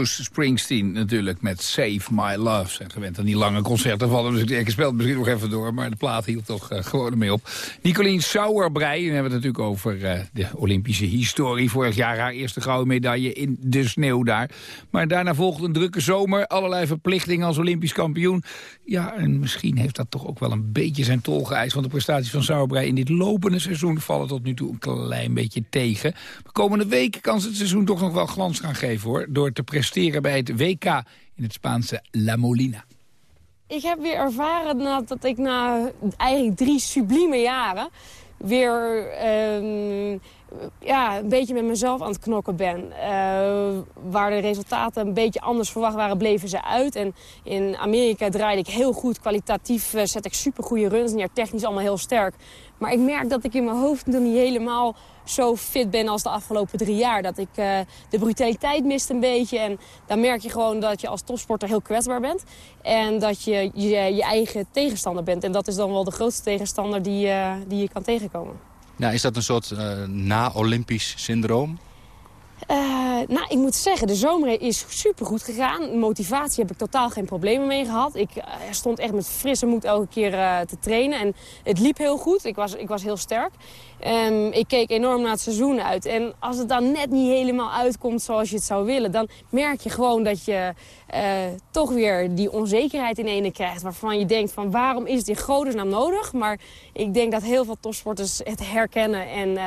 Springsteen natuurlijk met Save My Love. Zijn gewend aan die lange concerten vallen. Dus ik speel het misschien nog even door. Maar de plaat hield toch uh, gewoon ermee op. Nicolien Sauerbrei. Dan hebben we het natuurlijk over uh, de Olympische historie. Vorig jaar haar eerste gouden medaille in de sneeuw daar. Maar daarna volgde een drukke zomer. Allerlei verplichtingen als Olympisch kampioen. Ja, en misschien heeft dat toch ook wel een beetje zijn tol geëist. Want de prestaties van Sauerbrei in dit lopende seizoen... vallen tot nu toe een klein beetje tegen. De komende weken kan ze het seizoen toch nog wel glans gaan geven, hoor. Door te presteren bij het WK in het Spaanse La Molina. Ik heb weer ervaren dat ik na eigenlijk drie sublieme jaren... weer ehm, ja, een beetje met mezelf aan het knokken ben. Uh, waar de resultaten een beetje anders verwacht waren, bleven ze uit. En in Amerika draaide ik heel goed. Kwalitatief uh, zet ik supergoeie runs neer. Technisch allemaal heel sterk. Maar ik merk dat ik in mijn hoofd nog niet helemaal zo fit ben als de afgelopen drie jaar. Dat ik uh, de brutaliteit mist een beetje. En dan merk je gewoon dat je als topsporter heel kwetsbaar bent. En dat je je, je eigen tegenstander bent. En dat is dan wel de grootste tegenstander die, die je kan tegenkomen. Nou, is dat een soort uh, na-Olympisch syndroom? Uh, nou, ik moet zeggen, de zomer is supergoed gegaan. Motivatie heb ik totaal geen problemen mee gehad. Ik uh, stond echt met frisse moed elke keer uh, te trainen. En het liep heel goed. Ik was, ik was heel sterk. Um, ik keek enorm naar het seizoen uit. En als het dan net niet helemaal uitkomt zoals je het zou willen... dan merk je gewoon dat je toch weer die onzekerheid in ene krijgt. Waarvan je denkt van waarom is dit godesnaam nodig? Maar ik denk dat heel veel topsporters het herkennen en...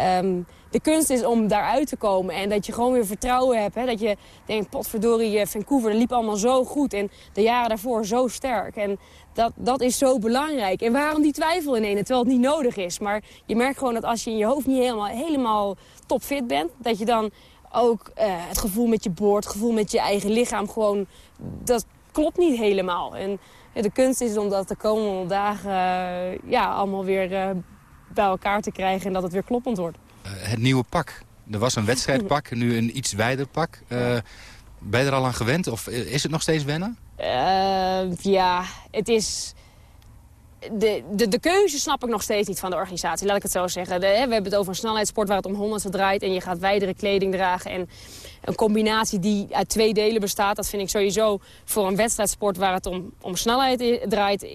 Um, de kunst is om daaruit te komen en dat je gewoon weer vertrouwen hebt. Hè? Dat je denkt, potverdorie, Vancouver, dat liep allemaal zo goed. En de jaren daarvoor zo sterk. En dat, dat is zo belangrijk. En waarom die twijfel in terwijl het niet nodig is. Maar je merkt gewoon dat als je in je hoofd niet helemaal, helemaal topfit bent... dat je dan ook uh, het gevoel met je boord, het gevoel met je eigen lichaam gewoon... dat klopt niet helemaal. En de kunst is om dat de komende dagen uh, ja, allemaal weer uh, bij elkaar te krijgen... en dat het weer kloppend wordt. Uh, het nieuwe pak. Er was een wedstrijdpak, nu een iets wijder pak. Uh, ben je er al aan gewend of is het nog steeds wennen? Uh, ja, het is, de, de, de keuze snap ik nog steeds niet van de organisatie, laat ik het zo zeggen. De, we hebben het over een snelheidssport waar het om honderdste draait... en je gaat wijdere kleding dragen en een combinatie die uit twee delen bestaat. Dat vind ik sowieso voor een wedstrijdsport waar het om, om snelheid draait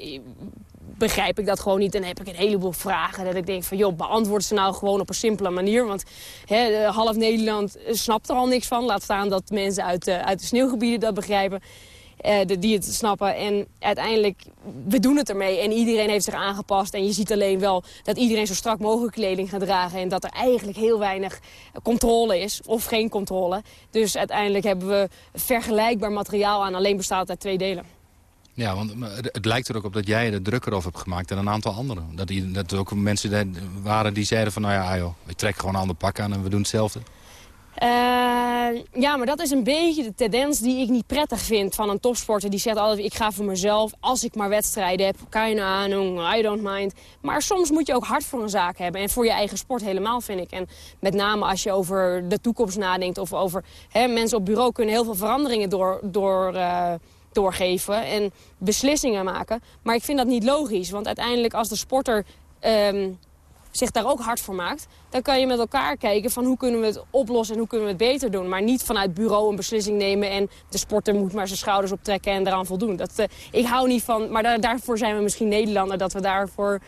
begrijp ik dat gewoon niet. En heb ik een heleboel vragen. Dat ik denk van, joh, beantwoord ze nou gewoon op een simpele manier. Want hè, half Nederland snapt er al niks van. Laat staan dat mensen uit, de, uit de sneeuwgebieden dat begrijpen. Uh, die het snappen. En uiteindelijk, we doen het ermee. En iedereen heeft zich aangepast. En je ziet alleen wel dat iedereen zo strak mogelijk kleding gaat dragen. En dat er eigenlijk heel weinig controle is. Of geen controle. Dus uiteindelijk hebben we vergelijkbaar materiaal aan. Alleen bestaat uit twee delen. Ja, want het lijkt er ook op dat jij de drukker over hebt gemaakt en een aantal anderen. Dat, dat er ook mensen waren die zeiden van, nou ja, joh, ik trek gewoon een ander pak aan en we doen hetzelfde. Uh, ja, maar dat is een beetje de tendens die ik niet prettig vind van een topsporter. Die zegt altijd, ik ga voor mezelf, als ik maar wedstrijden heb, keine ahnung, I don't mind. Maar soms moet je ook hard voor een zaak hebben. En voor je eigen sport helemaal, vind ik. En met name als je over de toekomst nadenkt of over... Hè, mensen op bureau kunnen heel veel veranderingen door... door uh, doorgeven en beslissingen maken. Maar ik vind dat niet logisch, want uiteindelijk als de sporter um, zich daar ook hard voor maakt... dan kan je met elkaar kijken van hoe kunnen we het oplossen en hoe kunnen we het beter doen. Maar niet vanuit bureau een beslissing nemen en de sporter moet maar zijn schouders optrekken en eraan voldoen. Dat, uh, ik hou niet van, maar daar, daarvoor zijn we misschien Nederlander, dat we daarvoor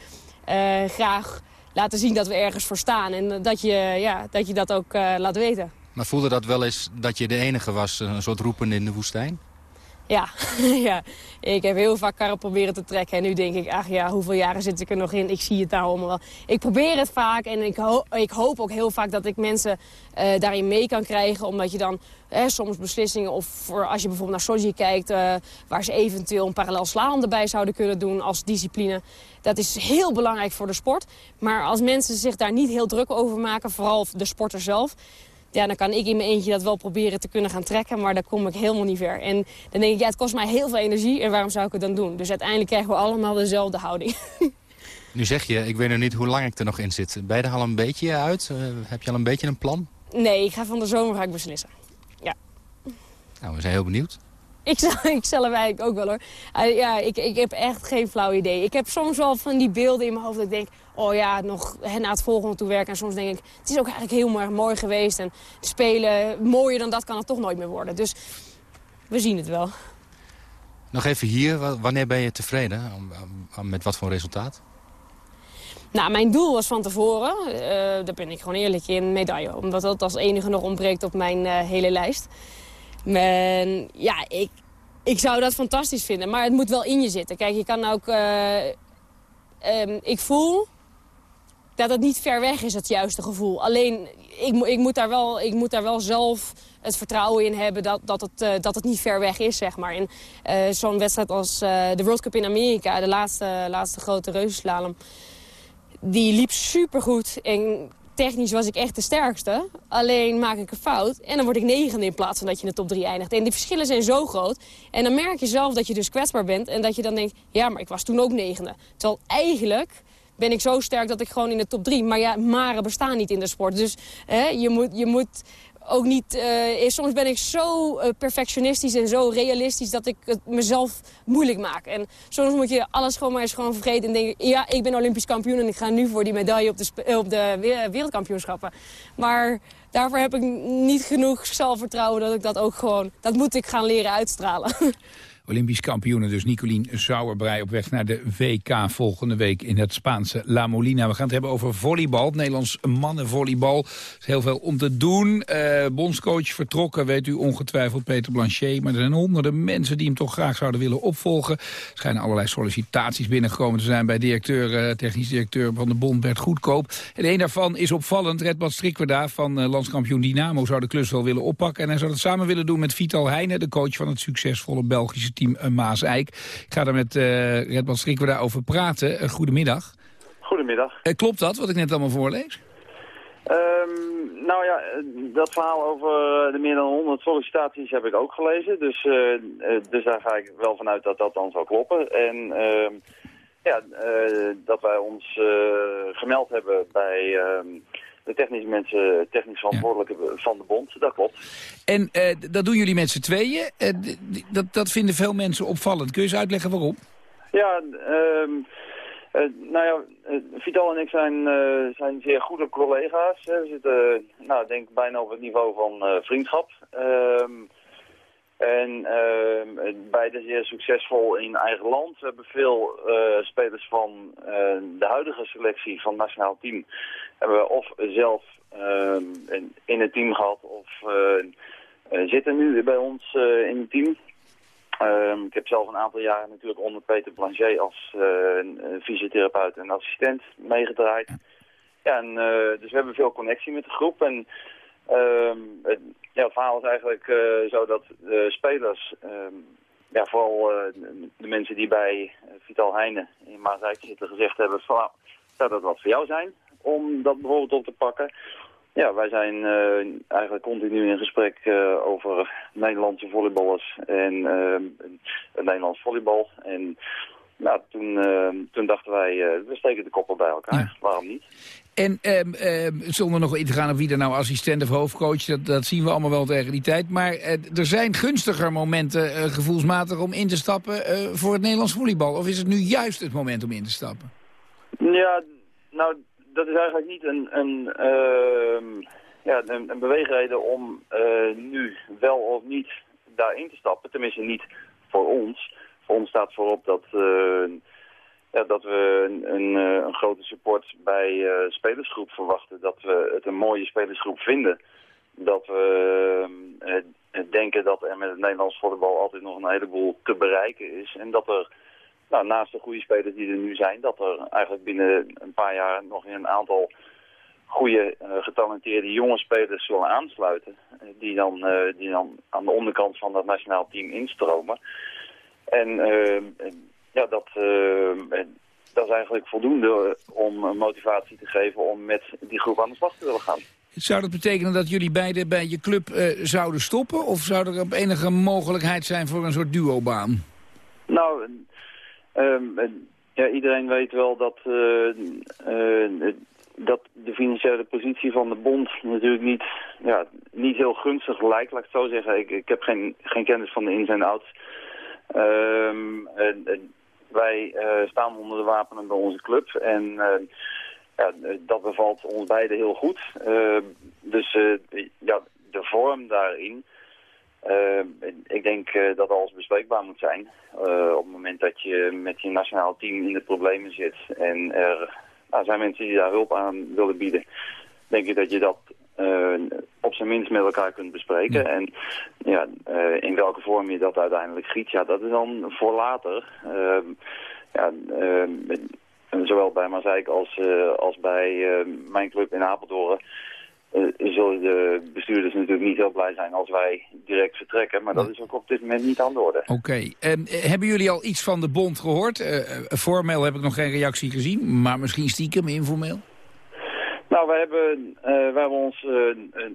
uh, graag laten zien dat we ergens voor staan. En dat je, ja, dat, je dat ook uh, laat weten. Maar voelde dat wel eens dat je de enige was, een soort roepen in de woestijn? Ja, ja, ik heb heel vaak karren proberen te trekken. En nu denk ik, ach ja, hoeveel jaren zit ik er nog in? Ik zie het daar allemaal wel. Ik probeer het vaak en ik, ik hoop ook heel vaak dat ik mensen uh, daarin mee kan krijgen. Omdat je dan eh, soms beslissingen, of voor, als je bijvoorbeeld naar Sochi kijkt... Uh, waar ze eventueel een parallel slalom erbij zouden kunnen doen als discipline. Dat is heel belangrijk voor de sport. Maar als mensen zich daar niet heel druk over maken, vooral de sporter zelf ja, dan kan ik in mijn eentje dat wel proberen te kunnen gaan trekken. Maar daar kom ik helemaal niet ver. En dan denk ik, ja, het kost mij heel veel energie. En waarom zou ik het dan doen? Dus uiteindelijk krijgen we allemaal dezelfde houding. Nu zeg je, ik weet nog niet hoe lang ik er nog in zit. Ben je er al een beetje uit? Uh, heb je al een beetje een plan? Nee, ik ga van de zomer ga ik beslissen. Ja. Nou, we zijn heel benieuwd. Ik, ik zelf eigenlijk ook wel hoor. Uh, ja, ik, ik heb echt geen flauw idee. Ik heb soms wel van die beelden in mijn hoofd dat ik denk oh ja, nog naar het volgende toe werken. En soms denk ik, het is ook eigenlijk heel erg mooi geweest. En spelen, mooier dan dat kan het toch nooit meer worden. Dus we zien het wel. Nog even hier, wanneer ben je tevreden? Met wat voor resultaat? Nou, mijn doel was van tevoren, uh, daar ben ik gewoon eerlijk in, medaille. Omdat dat als enige nog ontbreekt op mijn uh, hele lijst. En ja, ik, ik zou dat fantastisch vinden. Maar het moet wel in je zitten. Kijk, je kan ook... Uh, um, ik voel dat het niet ver weg is, het juiste gevoel. Alleen, ik, ik, moet, daar wel, ik moet daar wel zelf het vertrouwen in hebben dat, dat, het, uh, dat het niet ver weg is, zeg maar. En uh, zo'n wedstrijd als uh, de World Cup in Amerika, de laatste, laatste grote reuzenslalom... die liep supergoed en technisch was ik echt de sterkste. Alleen maak ik een fout en dan word ik negende in plaats van dat je in de top drie eindigt. En die verschillen zijn zo groot. En dan merk je zelf dat je dus kwetsbaar bent en dat je dan denkt... ja, maar ik was toen ook negende. Terwijl eigenlijk ben ik zo sterk dat ik gewoon in de top drie. Maar ja, maren bestaan niet in de sport. Dus hè, je, moet, je moet ook niet... Uh, soms ben ik zo uh, perfectionistisch en zo realistisch dat ik het mezelf moeilijk maak. En soms moet je alles gewoon maar eens gewoon vergeten en denken... ja, ik ben Olympisch kampioen en ik ga nu voor die medaille op de, op de wereldkampioenschappen. Maar daarvoor heb ik niet genoeg zelfvertrouwen dat ik dat ook gewoon... dat moet ik gaan leren uitstralen. Olympisch kampioenen, dus Nicolien Sauerbrei op weg naar de WK volgende week in het Spaanse La Molina. We gaan het hebben over volleybal, Nederlands mannenvolleybal. Er is heel veel om te doen. Uh, bondscoach vertrokken, weet u ongetwijfeld, Peter Blanchet. Maar er zijn honderden mensen die hem toch graag zouden willen opvolgen. Er schijnen allerlei sollicitaties binnengekomen te zijn bij directeur, uh, technisch directeur van de bond Bert Goedkoop. En een daarvan is opvallend. Redbad Strikwerda van uh, landskampioen Dynamo zou de klus wel willen oppakken. En hij zou het samen willen doen met Vital Heijnen, de coach van het succesvolle Belgische team eh, Maas-Eik. Ik ga daar met uh, Redman Strikker over praten. Uh, goedemiddag. Goedemiddag. Klopt dat, wat ik net allemaal voorlees? Um, nou ja, dat verhaal over de meer dan 100 sollicitaties heb ik ook gelezen. Dus, dus daar ga ik wel vanuit dat dat dan zal kloppen. En ehm, ja, dat wij ons gemeld hebben bij ehm, de technische mensen, technisch verantwoordelijke van de bond. Dat klopt. En uh, dat doen jullie met z'n tweeën. Uh, dat, dat vinden veel mensen opvallend. Kun je eens uitleggen waarom? Ja, um, Uh, nou ja, uh, Vital en ik zijn, uh, zijn zeer goede collega's. We zitten, nou, denk bijna op het niveau van vriendschap. Ehm, en ehm, beide zeer succesvol in eigen land. We hebben veel spelers van de huidige selectie van het nationaal team... hebben we of zelf ehm, in het team gehad of zitten nu bij ons in het team... Um, ik heb zelf een aantal jaren natuurlijk onder Peter Blanchet als uh, fysiotherapeut en assistent meegedraaid. Ja, en, dus we hebben veel connectie met de groep. En um, het, verhaal is eigenlijk uh, zo dat spelers, um, ja, vooral de mensen die bij Vital Heijnen in Maasrijk zitten gezegd hebben, van, nou, zou dat wat voor jou zijn om dat bijvoorbeeld op te pakken? Ja, wij zijn uh, eigenlijk continu in gesprek uh, over Nederlandse volleyballers en uh, Nederlands volleybal. En nou, toen, toen dachten wij, we steken de koppen bij elkaar. Waarom niet? En ehm, ehm, zonder nog in te gaan op wie er nou assistent of hoofdcoach, dat, dat zien we allemaal wel tegen die tijd. Maar er zijn gunstiger momenten gevoelsmatig om in te stappen voor het Nederlands volleybal. Of is het nu juist het moment om in te stappen? Ja, nou dat is eigenlijk niet een, een, uh, ja, een, een, beweegreden om uh, nu wel of niet daarin te stappen. Tenminste niet voor ons. Voor ons staat voorop dat, uh, ja, dat we een, een, eh, een, grote support bij spelersgroep verwachten. Dat we het een mooie spelersgroep vinden. Dat we denken dat er met het Nederlands volleybal altijd nog een heleboel te bereiken is. En dat er nou, naast de goede spelers die er nu zijn, dat er eigenlijk binnen een paar jaar nog een aantal goede, uh, getalenteerde jonge spelers zullen aansluiten. Uh, die, dan, uh, die dan aan de onderkant van dat nationaal team instromen. En ja, dat, dat is eigenlijk voldoende om motivatie te geven om met die groep aan de slag te willen gaan. Zou dat betekenen dat jullie beiden bij je club zouden stoppen? Of zou er op enige mogelijkheid zijn voor een soort duobaan? Nou, Um, ja, iedereen weet wel dat, uh, uh, dat de financiële positie van de bond natuurlijk niet, ja, niet heel gunstig lijkt, laat ik het zo zeggen. Ik, ik heb geen, geen kennis van de ins en outs. Um, wij uh, staan onder de wapenen bij onze club en ja, dat bevalt ons beiden heel goed. Ehm, dus ja, de vorm daarin uh, ik denk uh, dat alles bespreekbaar moet zijn. Uh, op het moment dat je met je nationaal team in de problemen zit en er nou, zijn mensen die daar hulp aan willen bieden, denk ik dat je dat op zijn minst met elkaar kunt bespreken. En ja, in welke vorm je dat uiteindelijk giet, ja, dat is dan voor later. Ehm, ja, ehm, zowel bij Mazeik als, als bij mijn club in Apeldoorn zullen de bestuurders natuurlijk niet heel blij zijn als wij direct vertrekken. Maar dat is ook op dit moment niet aan de orde. Oké. En eh, hebben jullie al iets van de bond gehoord? Uh, formeel heb ik nog geen reactie gezien, maar misschien stiekem, informeel? Nou, wij hebben, wij hebben ons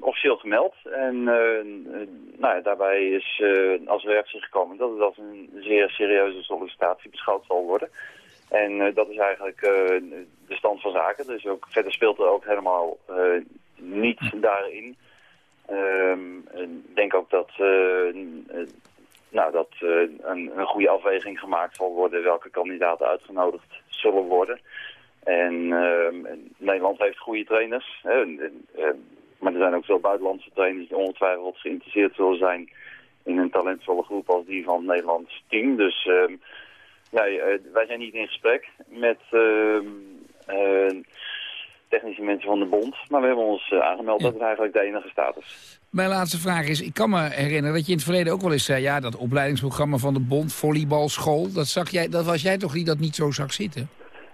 officieel gemeld. En nou ja, daarbij is als reactie gekomen dat het als een zeer serieuze sollicitatie beschouwd zal worden. En dat is eigenlijk de stand van zaken. Dus ook, verder speelt er ook helemaal niet daarin. Ehm, ik denk ook dat, uh, nou, dat uh, een, een, goede afweging gemaakt zal worden welke kandidaten uitgenodigd zullen worden. En uh, Nederland heeft goede trainers. Maar er zijn ook veel buitenlandse trainers die ongetwijfeld geïnteresseerd zullen zijn in een talentvolle groep als die van het Nederlands team. Dus ehm, nee, wij zijn niet in gesprek met technische mensen van de bond. Maar we hebben ons uh, aangemeld dat het eigenlijk de enige staat is. Mijn laatste vraag is, ik kan me herinneren dat je in het verleden ook wel eens zei... ja, dat opleidingsprogramma van de bond, volleybalschool... dat, zag jij, dat was jij toch die dat niet zo zag zitten?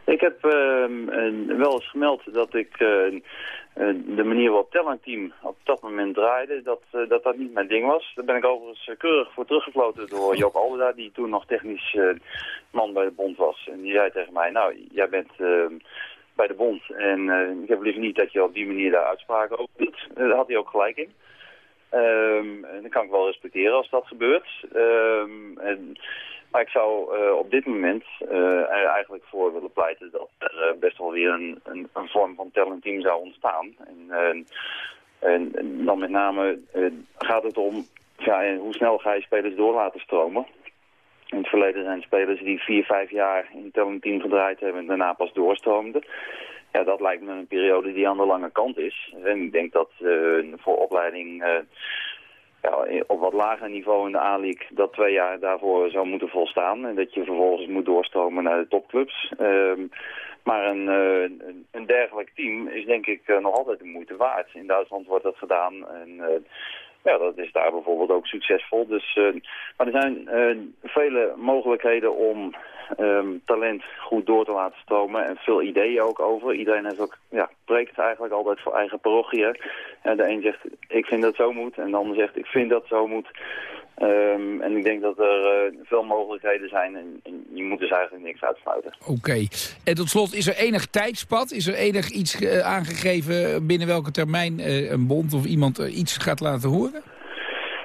Ik heb uh, wel eens gemeld dat ik uh, de manier waarop het team op dat moment draaide... Dat, dat dat niet mijn ding was. Daar ben ik overigens keurig voor teruggefloten door Joop Alderda... die toen nog technisch man bij de bond was. En die zei tegen mij, nou, jij bent ehm, bij de bond. En uh, ik heb liever niet dat je op die manier daar uitspraken over doet. Daar had hij ook gelijk in. Um, en dat kan ik wel respecteren als dat gebeurt. Um, en, maar ik zou uh, op dit moment er eigenlijk voor willen pleiten dat er best wel weer een, een, vorm van talentteam zou ontstaan. En, en dan met name gaat het om ja, hoe snel ga je spelers door laten stromen. In het verleden zijn spelers die vier, vijf jaar in het team gedraaid hebben en daarna pas doorstroomden. Ja, dat lijkt me een periode die aan de lange kant is. En ik denk dat voor opleiding ja, op wat lager niveau in de A-League dat twee jaar daarvoor zou moeten volstaan. En dat je vervolgens moet doorstromen naar de topclubs. Ehm, maar een, uh, een dergelijk team is denk ik nog altijd de moeite waard. In Duitsland wordt dat gedaan en ja, dat is daar bijvoorbeeld ook succesvol. Dus, maar er zijn vele mogelijkheden om um, talent goed door te laten stromen. En veel ideeën ook over. Iedereen heeft ook, ja, preekt eigenlijk altijd voor eigen parochie. En de een zegt, ik vind dat zo moet. En de ander zegt, ik vind dat zo moet. Um, en ik denk dat er uh, veel mogelijkheden zijn en, en, je moet dus eigenlijk niks uitsluiten. Oké. En tot slot, is er enig tijdspad? Is er enig iets uh, aangegeven binnen welke termijn uh, een bond of iemand iets gaat laten horen?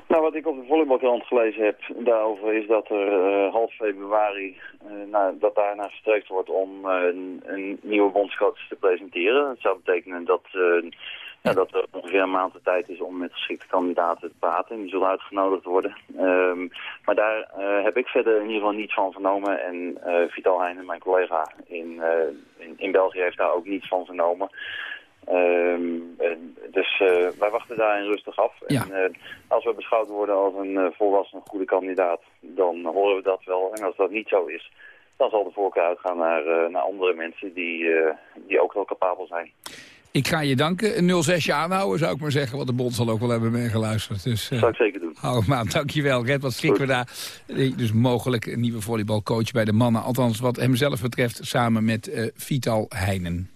Nou, wat ik op de volleybalkrant gelezen heb daarover is dat er half februari, nou, dat daar naar gestreefd wordt om een, een, nieuwe bondscoach te presenteren. Dat zou betekenen dat, ja, dat er ongeveer een maand de tijd is om met geschikte kandidaten te praten. Die zullen uitgenodigd worden. Um, maar daar heb ik verder in ieder geval niets van vernomen. En Vital Heijnen, mijn collega in, in, in België, heeft daar ook niets van vernomen. Um, dus uh, wij wachten daarin rustig af. En uh, als we beschouwd worden als een uh, volwassen goede kandidaat, dan horen we dat wel. En als dat niet zo is, dan zal de voorkeur uitgaan naar, naar andere mensen die, die ook wel capabel zijn. Ik ga je danken. Een 06 aanhouden zou ik maar zeggen, want de bond zal ook wel hebben meegeluisterd. Dus, uh, zou ik zeker doen. Hou maar, dankjewel. Red, wat schrikken we daar. Dus mogelijk een nieuwe volleybalcoach bij de mannen. Althans, wat hemzelf betreft, samen met Vital Heinen.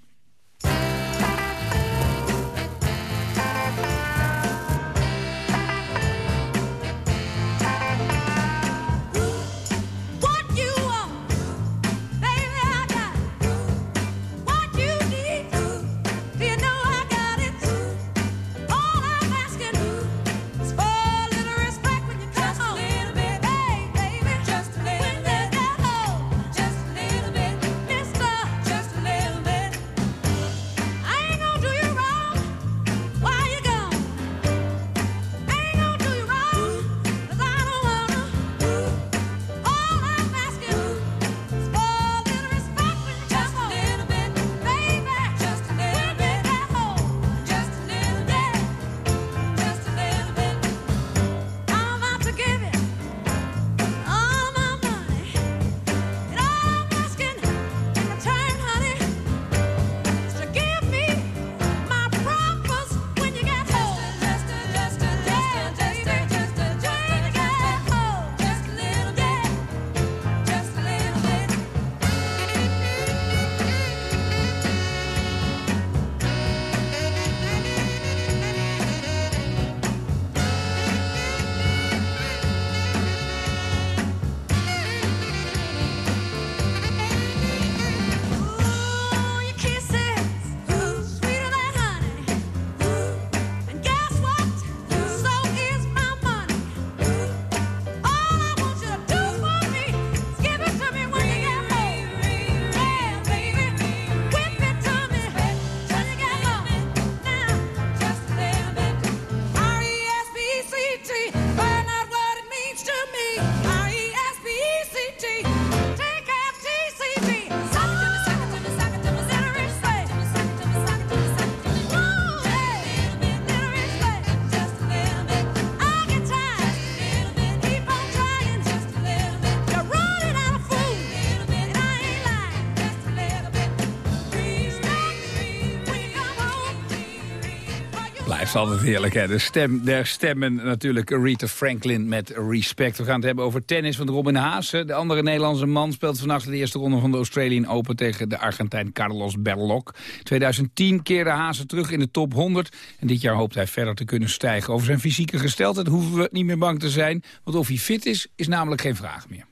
Is altijd heerlijk, hè? De stem der stemmen natuurlijk. Rita Franklin met Respect. We gaan het hebben over tennis van Robin Haas. De andere Nederlandse man speelt vannacht de eerste ronde van de Australian Open... tegen de Argentijn Carlos Berlok. 2010 keerde Haas terug in de top 100. En dit jaar hoopt hij verder te kunnen stijgen. Over zijn fysieke gesteldheid hoeven we niet meer bang te zijn. Want of hij fit is, is namelijk geen vraag meer.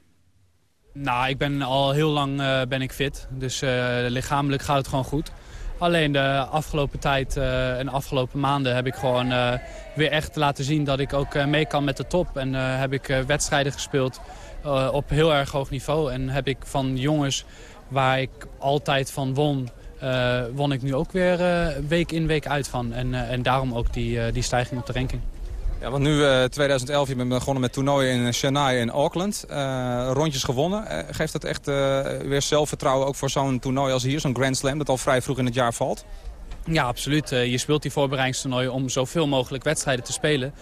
Nou, ik ben al heel lang uh, ben ik fit. Dus uh, lichamelijk gaat het gewoon goed. Alleen de afgelopen tijd uh, en afgelopen maanden heb ik gewoon uh, weer echt laten zien dat ik ook uh, mee kan met de top. En heb ik wedstrijden gespeeld op heel erg hoog niveau. En heb ik van jongens waar ik altijd van won, won ik nu ook weer week in week uit van. En, en daarom ook die, die stijging op de ranking. Ja, want nu uh, 2011, je bent begonnen met toernooien in Chennai en Auckland. Uh, rondjes gewonnen. Uh, geeft dat echt weer zelfvertrouwen ook voor zo'n toernooi als hier, zo'n Grand Slam, dat al vrij vroeg in het jaar valt? Ja, absoluut. je speelt die voorbereidingstoernooien om zoveel mogelijk wedstrijden te spelen.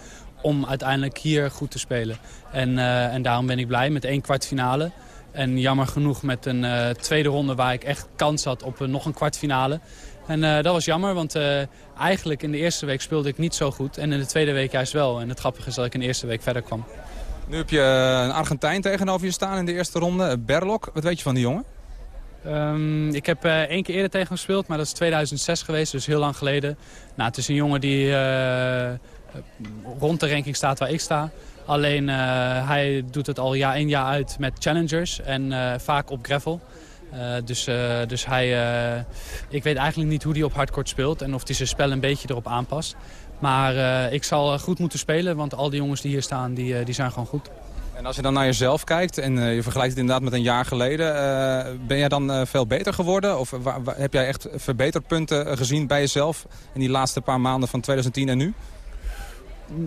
Om uiteindelijk hier goed te spelen. En, en daarom ben ik blij met één kwartfinale. En jammer genoeg met een tweede ronde waar ik echt kans had op nog een kwartfinale. En uh, dat was jammer, want uh, eigenlijk in de eerste week speelde ik niet zo goed. En in de tweede week juist wel. En het grappige is dat ik in de eerste week verder kwam. Nu heb je eh, een Argentijn tegenover je staan in de eerste ronde. Berlok, wat weet je van die jongen? Um, ik heb uh, één keer eerder tegen hem gespeeld, maar dat is 2006 geweest, dus heel lang geleden. Nou, het is een jongen die rond de ranking staat waar ik sta. Alleen hij doet het al jaar in jaar uit met challengers en vaak op gravel. Uh, dus, uh, dus hij, uh, ik weet eigenlijk niet hoe hij op hardcourt speelt en of hij zijn spel een beetje erop aanpast. Maar ik zal goed moeten spelen, want al die jongens die hier staan, die, die zijn gewoon goed. En als je dan naar jezelf kijkt en je vergelijkt het inderdaad met een jaar geleden... ben jij dan veel beter geworden? Of heb jij echt verbeterpunten gezien bij jezelf in die laatste paar maanden van 2010 en nu?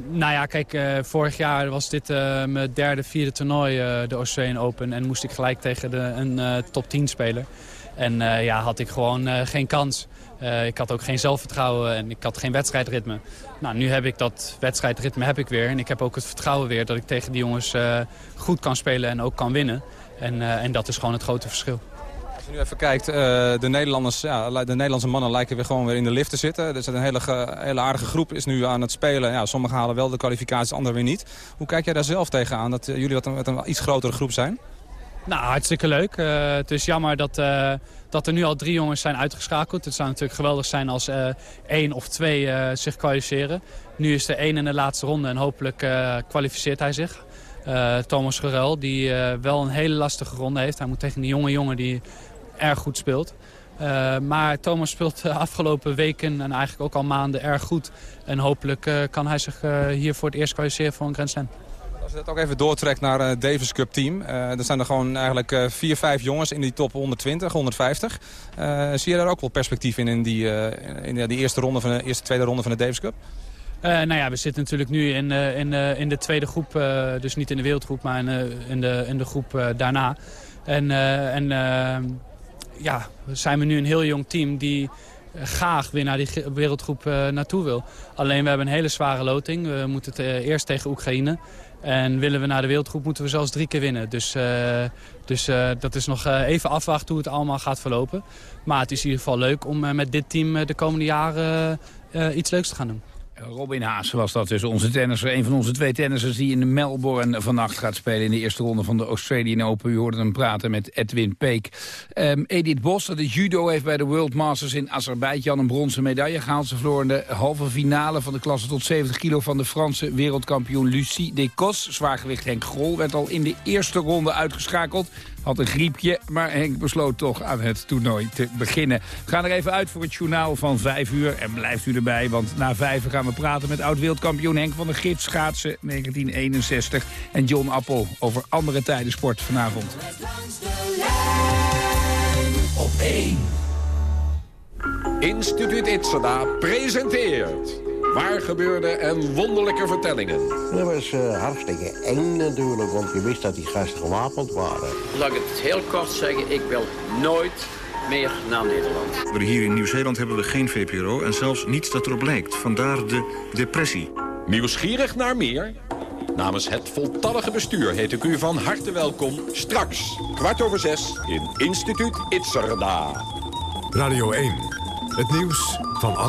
Nou ja, kijk, uh, vorig jaar was dit uh, mijn derde, vierde toernooi, uh, de Australian Open. En moest ik gelijk tegen de, een top 10 speler. En ja, had ik gewoon geen kans. ik had ook geen zelfvertrouwen en ik had geen wedstrijdritme. Nou, nu heb ik dat wedstrijdritme heb ik weer. En ik heb ook het vertrouwen weer dat ik tegen die jongens goed kan spelen en ook kan winnen. En, en dat is gewoon het grote verschil je nu even kijkt, uh, de, Nederlanders, ja, de Nederlandse mannen lijken weer gewoon weer in de lift te zitten. Er zit een hele, hele aardige groep is nu aan het spelen. Ja, sommigen halen wel de kwalificaties, anderen weer niet. Hoe kijk jij daar zelf tegenaan, dat uh, jullie wat een, een iets grotere groep zijn? Nou, hartstikke leuk. Uh, het is jammer dat, dat er nu al drie jongens zijn uitgeschakeld. Het zou natuurlijk geweldig zijn als één of twee zich kwalificeren. Nu is er één in de laatste ronde en hopelijk kwalificeert hij zich. Thomas Gerel, die wel een hele lastige ronde heeft. Hij moet tegen die jonge jongen die erg goed speelt. Uh, maar Thomas speelt de afgelopen weken en eigenlijk ook al maanden erg goed. En hopelijk uh, kan hij zich uh, hier voor het eerst kwalificeren voor een Grand Slam. Als je dat ook even doortrekt naar het Davis Cup team. er zijn er gewoon eigenlijk vier, vijf jongens in die top 120, 150. zie je daar ook wel perspectief in, in die, in die eerste, ronde van de, eerste, tweede ronde van de Davis Cup? Uh, nou ja, we zitten natuurlijk nu in, uh, in, uh, in de tweede groep. dus niet in de wereldgroep, maar in, in, de, in de groep daarna. En, en ja, zijn we nu een heel jong team die graag weer naar die wereldgroep uh, naartoe wil. Alleen we hebben een hele zware loting. We moeten het, uh, eerst tegen Oekraïne. En willen we naar de wereldgroep moeten we zelfs drie keer winnen. Dus, dus dat is nog even afwachten hoe het allemaal gaat verlopen. Maar het is in ieder geval leuk om met dit team de komende jaren iets leuks te gaan doen. Robin Haas was dat dus, onze tennisser. Een van onze twee tennissers die in Melbourne vannacht gaat spelen... in de eerste ronde van de Australian Open. U hoorde hem praten met Edwin Peek. Um, Edith Bos, is judo, heeft bij de World Masters in Azerbeidzjan... een bronzen medaille gehaald. Ze verloor in de halve finale van de klasse tot 70 kilo... van de Franse wereldkampioen Lucie Decos. Zwaargewicht Henk Grol werd al in de eerste ronde uitgeschakeld. Had een griepje, maar Henk besloot toch aan het toernooi te beginnen. We gaan er even uit voor het journaal van 5 uur. En blijft u erbij, want na 5 uur gaan we praten met oud-wereldkampioen Henk van der Gift schaatsen 1961. En John Appel over andere tijden sport vanavond. Op 1. Instituut Itzada presenteert... Waar gebeurde en wonderlijke vertellingen. Dat was uh, hartstikke eng natuurlijk, want je wist dat die gasten gewapend waren. Laat ik het heel kort zeggen, ik wil nooit meer naar Nederland. Hier in Nieuw-Zeeland hebben we geen VPRO en zelfs niets dat erop lijkt. Vandaar de depressie. Nieuwsgierig naar meer? Namens het voltallige bestuur heet ik u van harte welkom... straks, kwart over zes, in Instituut Itzerda. Radio 1, het nieuws van alle